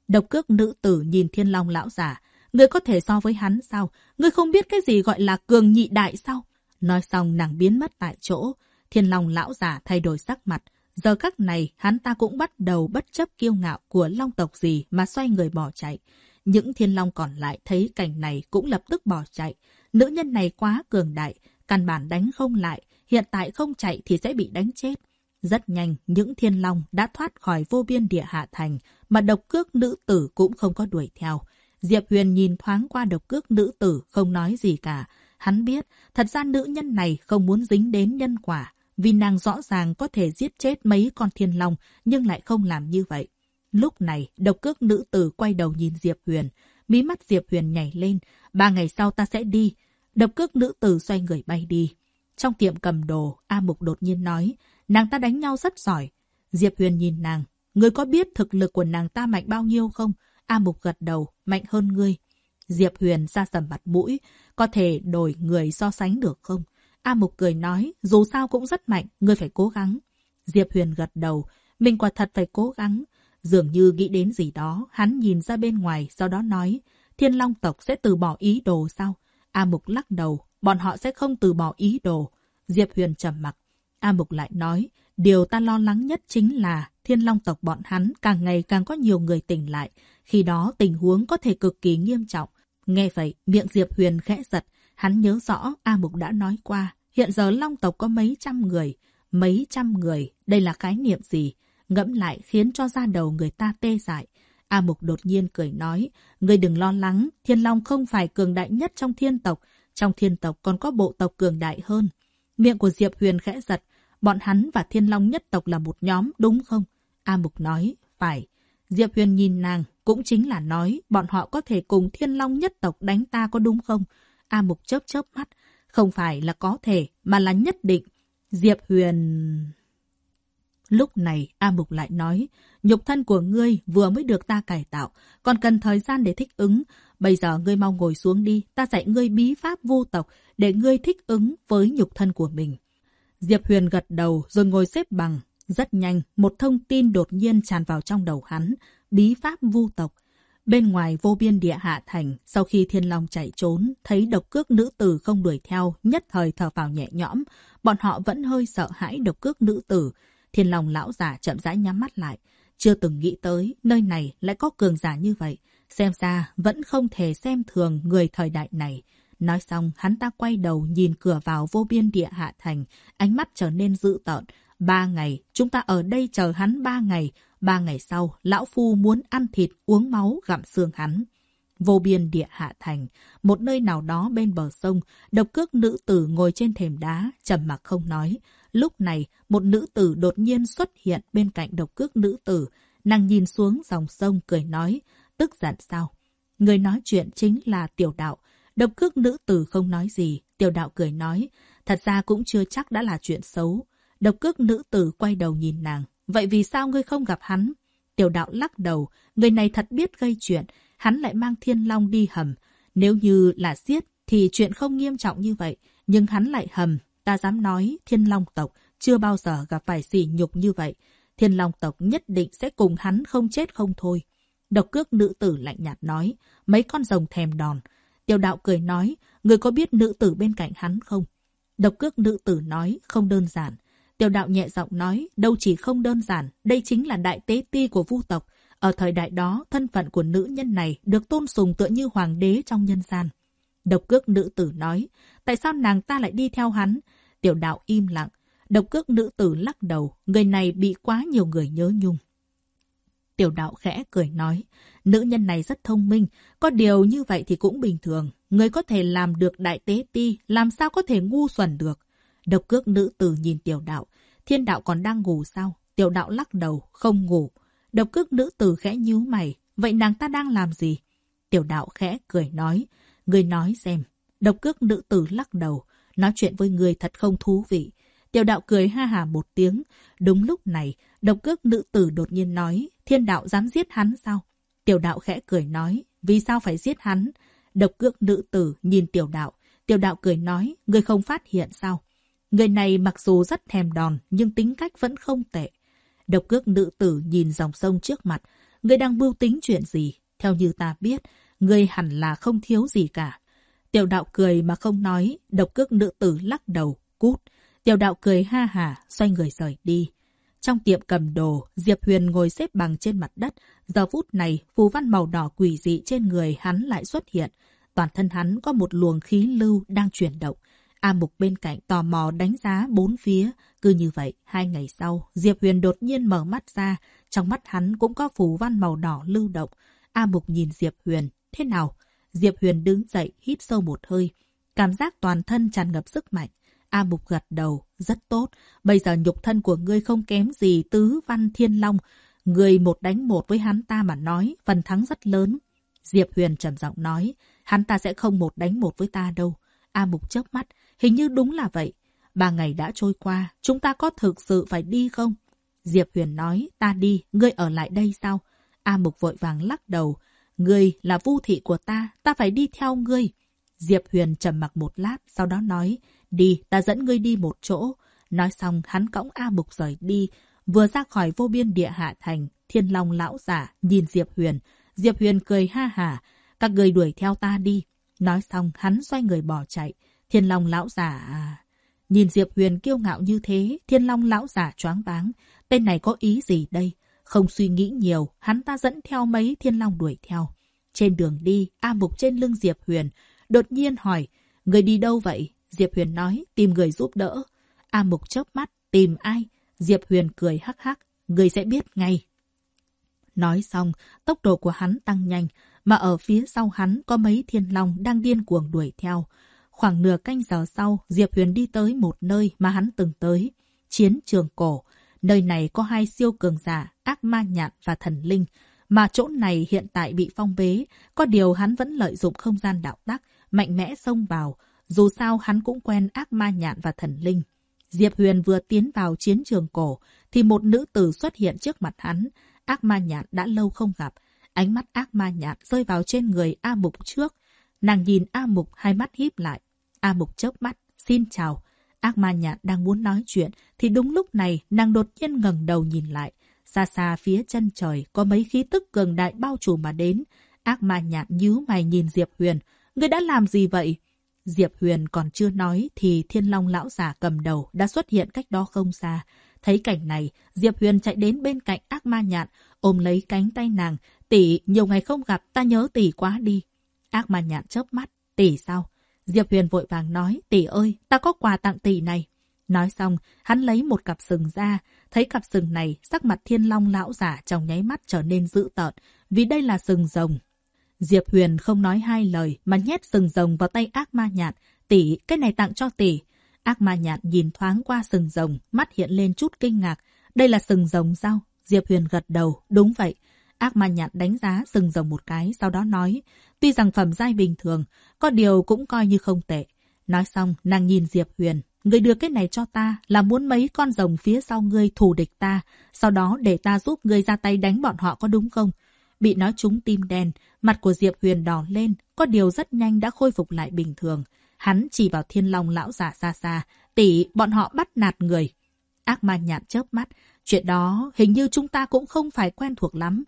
Độc cước nữ tử nhìn thiên long lão giả. Ngươi có thể so với hắn sao? Ngươi không biết cái gì gọi là cường nhị đại sao? Nói xong nàng biến mất tại chỗ. Thiên long lão giả thay đổi sắc mặt. Giờ các này, hắn ta cũng bắt đầu bất chấp kiêu ngạo của long tộc gì mà xoay người bỏ chạy. Những thiên long còn lại thấy cảnh này cũng lập tức bỏ chạy. Nữ nhân này quá cường đại, căn bản đánh không lại, hiện tại không chạy thì sẽ bị đánh chết. Rất nhanh, những thiên long đã thoát khỏi vô biên địa hạ thành, mà độc cước nữ tử cũng không có đuổi theo. Diệp Huyền nhìn thoáng qua độc cước nữ tử, không nói gì cả. Hắn biết, thật ra nữ nhân này không muốn dính đến nhân quả, vì nàng rõ ràng có thể giết chết mấy con thiên long, nhưng lại không làm như vậy. Lúc này, độc cước nữ tử quay đầu nhìn Diệp Huyền. Mí mắt Diệp Huyền nhảy lên. Ba ngày sau ta sẽ đi. Độc cước nữ tử xoay người bay đi. Trong tiệm cầm đồ, A Mục đột nhiên nói, nàng ta đánh nhau rất giỏi. Diệp Huyền nhìn nàng, người có biết thực lực của nàng ta mạnh bao nhiêu không? A Mục gật đầu, mạnh hơn ngươi. Diệp Huyền ra sầm mặt mũi, có thể đổi người so sánh được không? A Mục cười nói, dù sao cũng rất mạnh, ngươi phải cố gắng. Diệp Huyền gật đầu, mình quả thật phải cố gắng. Dường như nghĩ đến gì đó, hắn nhìn ra bên ngoài, sau đó nói, Thiên Long tộc sẽ từ bỏ ý đồ sao? A Mục lắc đầu, bọn họ sẽ không từ bỏ ý đồ. Diệp Huyền trầm mặc. A Mục lại nói, điều ta lo lắng nhất chính là Thiên Long tộc bọn hắn càng ngày càng có nhiều người tỉnh lại. Khi đó tình huống có thể cực kỳ nghiêm trọng. Nghe vậy, miệng Diệp Huyền khẽ giật. Hắn nhớ rõ A Mục đã nói qua, hiện giờ Long tộc có mấy trăm người. Mấy trăm người, đây là khái niệm gì? Ngẫm lại khiến cho da đầu người ta tê dại. A Mục đột nhiên cười nói, ngươi đừng lo lắng, Thiên Long không phải cường đại nhất trong thiên tộc, trong thiên tộc còn có bộ tộc cường đại hơn. Miệng của Diệp Huyền khẽ giật, bọn hắn và Thiên Long nhất tộc là một nhóm, đúng không? A Mục nói, phải. Diệp Huyền nhìn nàng, cũng chính là nói bọn họ có thể cùng Thiên Long nhất tộc đánh ta có đúng không? A Mục chớp chớp mắt, không phải là có thể, mà là nhất định. Diệp Huyền... Lúc này, A Mục lại nói, nhục thân của ngươi vừa mới được ta cải tạo, còn cần thời gian để thích ứng. Bây giờ ngươi mau ngồi xuống đi, ta dạy ngươi bí pháp vô tộc để ngươi thích ứng với nhục thân của mình. Diệp Huyền gật đầu rồi ngồi xếp bằng. Rất nhanh, một thông tin đột nhiên tràn vào trong đầu hắn, bí pháp vu tộc. Bên ngoài vô biên địa hạ thành, sau khi thiên long chạy trốn, thấy độc cước nữ tử không đuổi theo, nhất thời thở vào nhẹ nhõm. Bọn họ vẫn hơi sợ hãi độc cước nữ tử. Thiên long lão giả chậm rãi nhắm mắt lại. Chưa từng nghĩ tới, nơi này lại có cường giả như vậy. Xem ra, vẫn không thể xem thường người thời đại này. Nói xong, hắn ta quay đầu nhìn cửa vào vô biên địa hạ thành, ánh mắt trở nên dữ tợn. Ba ngày, chúng ta ở đây chờ hắn ba ngày. Ba ngày sau, lão phu muốn ăn thịt, uống máu, gặm xương hắn. Vô biên địa hạ thành, một nơi nào đó bên bờ sông, độc cước nữ tử ngồi trên thềm đá, trầm mặc không nói. Lúc này, một nữ tử đột nhiên xuất hiện bên cạnh độc cước nữ tử. Nàng nhìn xuống dòng sông cười nói, tức giận sao? Người nói chuyện chính là tiểu đạo. Độc cước nữ tử không nói gì, tiểu đạo cười nói, thật ra cũng chưa chắc đã là chuyện xấu. Độc cước nữ tử quay đầu nhìn nàng, vậy vì sao ngươi không gặp hắn? Tiểu đạo lắc đầu, người này thật biết gây chuyện, hắn lại mang thiên long đi hầm. Nếu như là giết thì chuyện không nghiêm trọng như vậy, nhưng hắn lại hầm, ta dám nói thiên long tộc chưa bao giờ gặp phải sỉ nhục như vậy. Thiên long tộc nhất định sẽ cùng hắn không chết không thôi. Độc cước nữ tử lạnh nhạt nói, mấy con rồng thèm đòn. Tiểu đạo cười nói, người có biết nữ tử bên cạnh hắn không? Độc cước nữ tử nói, không đơn giản. Tiểu đạo nhẹ giọng nói, đâu chỉ không đơn giản, đây chính là đại tế ti của vu tộc. Ở thời đại đó, thân phận của nữ nhân này được tôn sùng tựa như hoàng đế trong nhân gian. Độc cước nữ tử nói, tại sao nàng ta lại đi theo hắn? Tiểu đạo im lặng. Độc cước nữ tử lắc đầu, người này bị quá nhiều người nhớ nhung. Tiểu đạo khẽ cười nói, nữ nhân này rất thông minh, có điều như vậy thì cũng bình thường. Người có thể làm được đại tế ti, làm sao có thể ngu xuẩn được. Độc cước nữ tử nhìn tiểu đạo, thiên đạo còn đang ngủ sao? Tiểu đạo lắc đầu, không ngủ. Độc cước nữ tử khẽ nhíu mày, vậy nàng ta đang làm gì? Tiểu đạo khẽ cười nói, người nói xem. Độc cước nữ tử lắc đầu, nói chuyện với người thật không thú vị. Tiểu đạo cười ha hà một tiếng. Đúng lúc này, độc cước nữ tử đột nhiên nói, thiên đạo dám giết hắn sao? Tiểu đạo khẽ cười nói, vì sao phải giết hắn? Độc cước nữ tử nhìn tiểu đạo. Tiểu đạo cười nói, người không phát hiện sao? Người này mặc dù rất thèm đòn, nhưng tính cách vẫn không tệ. Độc cước nữ tử nhìn dòng sông trước mặt. Người đang mưu tính chuyện gì? Theo như ta biết, người hẳn là không thiếu gì cả. Tiểu đạo cười mà không nói, độc cước nữ tử lắc đầu, cút. Tiểu đạo cười ha hả, xoay người rời đi. Trong tiệm cầm đồ, Diệp Huyền ngồi xếp bằng trên mặt đất. Giờ phút này, phù văn màu đỏ quỷ dị trên người hắn lại xuất hiện. Toàn thân hắn có một luồng khí lưu đang chuyển động. A Mục bên cạnh tò mò đánh giá bốn phía. Cứ như vậy, hai ngày sau, Diệp Huyền đột nhiên mở mắt ra. Trong mắt hắn cũng có phù văn màu đỏ lưu động. A Mục nhìn Diệp Huyền, thế nào? Diệp Huyền đứng dậy, hít sâu một hơi. Cảm giác toàn thân tràn ngập sức mạnh. A Mục gật đầu, rất tốt. Bây giờ nhục thân của ngươi không kém gì tứ văn thiên long. Người một đánh một với hắn ta mà nói, phần thắng rất lớn. Diệp Huyền trầm giọng nói, hắn ta sẽ không một đánh một với ta đâu. A Mục chớp mắt, hình như đúng là vậy. Ba ngày đã trôi qua, chúng ta có thực sự phải đi không? Diệp Huyền nói, ta đi, ngươi ở lại đây sao? A Mục vội vàng lắc đầu. Ngươi là vu thị của ta, ta phải đi theo ngươi. Diệp Huyền trầm mặc một lát, sau đó nói, đi, ta dẫn ngươi đi một chỗ. Nói xong, hắn cõng A Mục rời đi. Vừa ra khỏi vô biên địa hạ thành, thiên long lão giả nhìn Diệp Huyền. Diệp Huyền cười ha hả, các người đuổi theo ta đi. Nói xong, hắn xoay người bỏ chạy. Thiên long lão giả. À, nhìn Diệp Huyền kiêu ngạo như thế, thiên long lão giả choáng váng. Tên này có ý gì đây? Không suy nghĩ nhiều, hắn ta dẫn theo mấy thiên long đuổi theo. Trên đường đi, A Mục trên lưng Diệp Huyền, đột nhiên hỏi, người đi đâu vậy? Diệp Huyền nói, tìm người giúp đỡ. A Mục chớp mắt, tìm ai? Diệp Huyền cười hắc hắc, người sẽ biết ngay. Nói xong, tốc độ của hắn tăng nhanh, mà ở phía sau hắn có mấy thiên long đang điên cuồng đuổi theo. Khoảng nửa canh giờ sau, Diệp Huyền đi tới một nơi mà hắn từng tới. Chiến trường cổ. Nơi này có hai siêu cường giả, ác ma nhạn và thần linh. Mà chỗ này hiện tại bị phong bế. Có điều hắn vẫn lợi dụng không gian đạo tắc, mạnh mẽ xông vào. Dù sao hắn cũng quen ác ma nhạn và thần linh. Diệp Huyền vừa tiến vào chiến trường cổ, thì một nữ tử xuất hiện trước mặt hắn. Ác ma nhạn đã lâu không gặp. Ánh mắt ác ma nhạn rơi vào trên người A Mục trước. Nàng nhìn A Mục hai mắt híp lại. A Mục chớp mắt, xin chào. Ác ma nhạn đang muốn nói chuyện, thì đúng lúc này nàng đột nhiên ngẩng đầu nhìn lại. Xa xa phía chân trời có mấy khí tức cường đại bao trùm mà đến. Ác ma nhạn nhíu mày nhìn Diệp Huyền. Người đã làm gì vậy? Diệp Huyền còn chưa nói thì thiên long lão giả cầm đầu đã xuất hiện cách đó không xa. Thấy cảnh này, Diệp Huyền chạy đến bên cạnh ác ma nhạn, ôm lấy cánh tay nàng. Tỷ, nhiều ngày không gặp, ta nhớ tỷ quá đi. Ác ma nhạn chớp mắt. Tỷ sao? Diệp Huyền vội vàng nói, tỷ ơi, ta có quà tặng tỷ này. Nói xong, hắn lấy một cặp sừng ra. Thấy cặp sừng này, sắc mặt thiên long lão giả trong nháy mắt trở nên dữ tợn, vì đây là sừng rồng. Diệp Huyền không nói hai lời mà nhét sừng rồng vào tay ác ma nhạn. Tỷ, cái này tặng cho tỷ. Ác ma nhạn nhìn thoáng qua sừng rồng, mắt hiện lên chút kinh ngạc. Đây là sừng rồng sao? Diệp Huyền gật đầu, đúng vậy. Ác ma nhạn đánh giá sừng rồng một cái, sau đó nói, tuy rằng phẩm giai bình thường, có điều cũng coi như không tệ. Nói xong, nàng nhìn Diệp Huyền, người đưa cái này cho ta là muốn mấy con rồng phía sau ngươi thù địch ta, sau đó để ta giúp ngươi ra tay đánh bọn họ có đúng không? Bị nói trúng tim đen, mặt của Diệp Huyền đỏ lên, có điều rất nhanh đã khôi phục lại bình thường. Hắn chỉ vào thiên long lão giả xa xa, tỷ bọn họ bắt nạt người. Ác ma nhạn chớp mắt, chuyện đó hình như chúng ta cũng không phải quen thuộc lắm.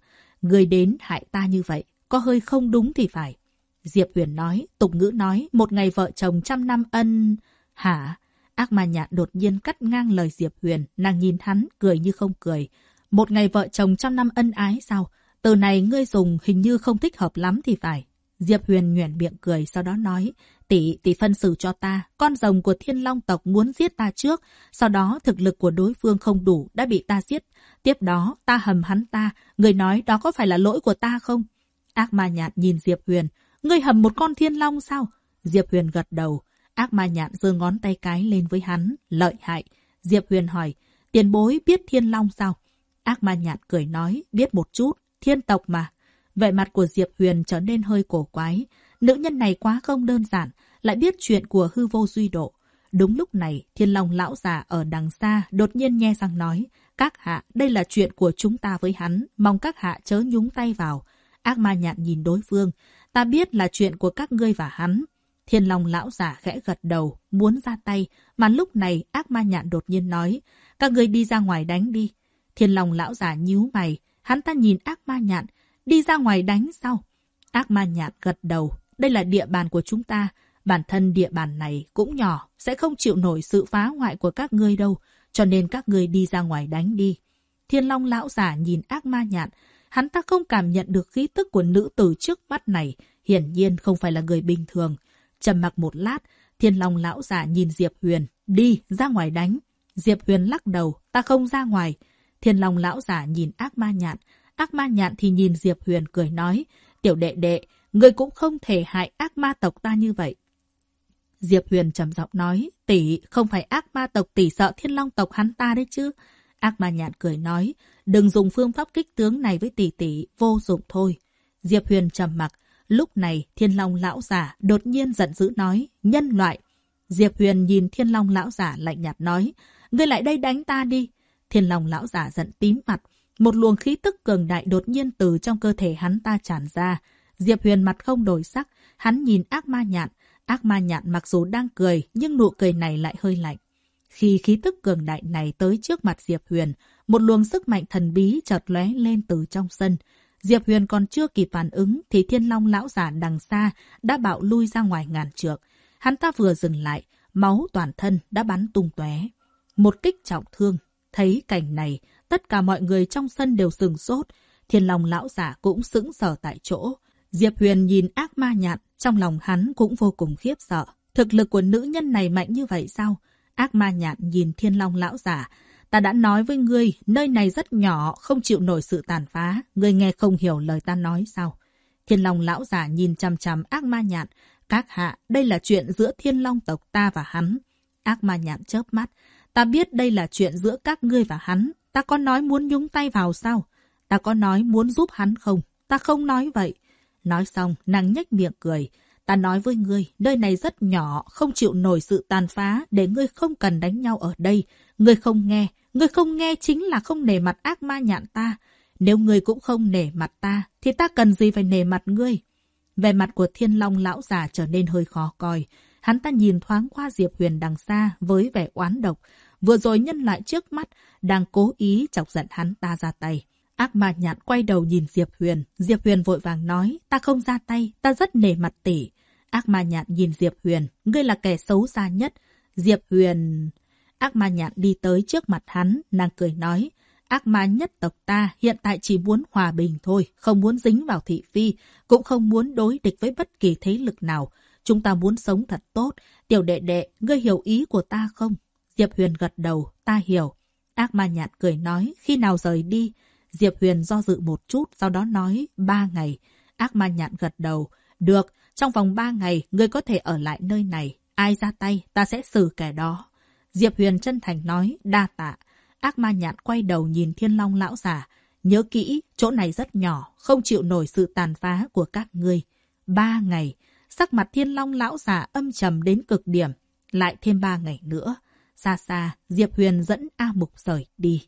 Người đến hại ta như vậy, có hơi không đúng thì phải. Diệp Huyền nói, tục ngữ nói, một ngày vợ chồng trăm năm ân... Hả? Ác ma nhạt đột nhiên cắt ngang lời Diệp Huyền, nàng nhìn hắn, cười như không cười. Một ngày vợ chồng trăm năm ân ái sao? Từ này ngươi dùng hình như không thích hợp lắm thì phải. Diệp Huyền nhoẻn miệng cười sau đó nói, tỷ, tỷ phân xử cho ta, con rồng của thiên long tộc muốn giết ta trước, sau đó thực lực của đối phương không đủ đã bị ta giết. Tiếp đó, ta hầm hắn ta, người nói đó có phải là lỗi của ta không? Ác ma nhạn nhìn Diệp Huyền, ngươi hầm một con thiên long sao? Diệp Huyền gật đầu, ác ma nhạn giơ ngón tay cái lên với hắn, lợi hại. Diệp Huyền hỏi, tiền bối biết thiên long sao? Ác ma nhạn cười nói, biết một chút, thiên tộc mà. Vậy mặt của Diệp Huyền trở nên hơi cổ quái. Nữ nhân này quá không đơn giản, lại biết chuyện của hư vô duy độ. Đúng lúc này, thiên long lão già ở đằng xa đột nhiên nghe rằng nói, các hạ, đây là chuyện của chúng ta với hắn, mong các hạ chớ nhúng tay vào. Ác ma nhạn nhìn đối phương, ta biết là chuyện của các ngươi và hắn. Thiên long lão giả khẽ gật đầu, muốn ra tay, mà lúc này ác ma nhạn đột nhiên nói, các ngươi đi ra ngoài đánh đi. Thiên long lão giả nhíu mày, hắn ta nhìn ác ma nhạn, đi ra ngoài đánh sao? Ác ma nhạn gật đầu, đây là địa bàn của chúng ta, bản thân địa bàn này cũng nhỏ, sẽ không chịu nổi sự phá hoại của các ngươi đâu, cho nên các ngươi đi ra ngoài đánh đi. Thiên Long lão giả nhìn ác ma nhạn, hắn ta không cảm nhận được khí tức của nữ tử trước mắt này, hiển nhiên không phải là người bình thường. Trầm mặc một lát, Thiên Long lão giả nhìn Diệp Huyền, đi, ra ngoài đánh. Diệp Huyền lắc đầu, ta không ra ngoài. Thiên Long lão giả nhìn ác ma nhạn, ác ma nhạn thì nhìn Diệp Huyền cười nói, tiểu đệ đệ, người cũng không thể hại ác ma tộc ta như vậy. Diệp Huyền trầm giọng nói, tỷ không phải ác ma tộc tỷ sợ thiên long tộc hắn ta đấy chứ. Ác ma nhạn cười nói, đừng dùng phương pháp kích tướng này với tỷ tỷ, vô dụng thôi. Diệp Huyền trầm mặc, lúc này thiên long lão giả đột nhiên giận dữ nói, nhân loại. Diệp Huyền nhìn thiên long lão giả lạnh nhạt nói, ngươi lại đây đánh ta đi. Thiên long lão giả giận tím mặt, một luồng khí tức cường đại đột nhiên từ trong cơ thể hắn ta tràn ra. Diệp Huyền mặt không đổi sắc, hắn nhìn ác ma nhạn. Ác ma nhạn mặc dù đang cười, nhưng nụ cười này lại hơi lạnh. Khi khí tức cường đại này tới trước mặt Diệp Huyền, một luồng sức mạnh thần bí chợt lóe lên từ trong sân. Diệp Huyền còn chưa kịp phản ứng thì thiên long lão giả đằng xa đã bạo lui ra ngoài ngàn trượng. Hắn ta vừa dừng lại, máu toàn thân đã bắn tung tóe. Một kích trọng thương. Thấy cảnh này, tất cả mọi người trong sân đều sừng sốt. Thiên long lão giả cũng sững sờ tại chỗ. Diệp Huyền nhìn ác ma nhạn, trong lòng hắn cũng vô cùng khiếp sợ. Thực lực của nữ nhân này mạnh như vậy sao? Ác ma nhạn nhìn thiên long lão giả. Ta đã nói với ngươi, nơi này rất nhỏ, không chịu nổi sự tàn phá. Ngươi nghe không hiểu lời ta nói sao? Thiên long lão giả nhìn chằm chằm ác ma nhạn. Các hạ, đây là chuyện giữa thiên long tộc ta và hắn. Ác ma nhạn chớp mắt. Ta biết đây là chuyện giữa các ngươi và hắn. Ta có nói muốn nhúng tay vào sao? Ta có nói muốn giúp hắn không? Ta không nói vậy. Nói xong, nàng nhếch miệng cười. Ta nói với ngươi, nơi này rất nhỏ, không chịu nổi sự tàn phá, để ngươi không cần đánh nhau ở đây. Ngươi không nghe, ngươi không nghe chính là không nể mặt ác ma nhạn ta. Nếu ngươi cũng không nể mặt ta, thì ta cần gì phải nể mặt ngươi? Về mặt của thiên long lão già trở nên hơi khó coi. Hắn ta nhìn thoáng qua Diệp Huyền đằng xa với vẻ oán độc. Vừa rồi nhân lại trước mắt, đang cố ý chọc giận hắn ta ra tay. Ác ma nhạn quay đầu nhìn Diệp Huyền. Diệp Huyền vội vàng nói, ta không ra tay, ta rất nể mặt tỷ. Ác ma nhạn nhìn Diệp Huyền, ngươi là kẻ xấu xa nhất. Diệp Huyền... Ác ma nhạn đi tới trước mặt hắn, nàng cười nói, ác ma nhất tộc ta hiện tại chỉ muốn hòa bình thôi, không muốn dính vào thị phi, cũng không muốn đối địch với bất kỳ thế lực nào. Chúng ta muốn sống thật tốt. Tiểu đệ đệ, ngươi hiểu ý của ta không? Diệp Huyền gật đầu, ta hiểu. Ác ma nhạn cười nói, khi nào rời đi? Diệp Huyền do dự một chút, sau đó nói, ba ngày. Ác ma nhạn gật đầu, được, trong vòng ba ngày, ngươi có thể ở lại nơi này. Ai ra tay, ta sẽ xử kẻ đó. Diệp Huyền chân thành nói, đa tạ. Ác ma nhạn quay đầu nhìn thiên long lão giả. Nhớ kỹ, chỗ này rất nhỏ, không chịu nổi sự tàn phá của các ngươi. Ba ngày, sắc mặt thiên long lão giả âm trầm đến cực điểm. Lại thêm ba ngày nữa. Xa xa, Diệp Huyền dẫn A Mục rời đi.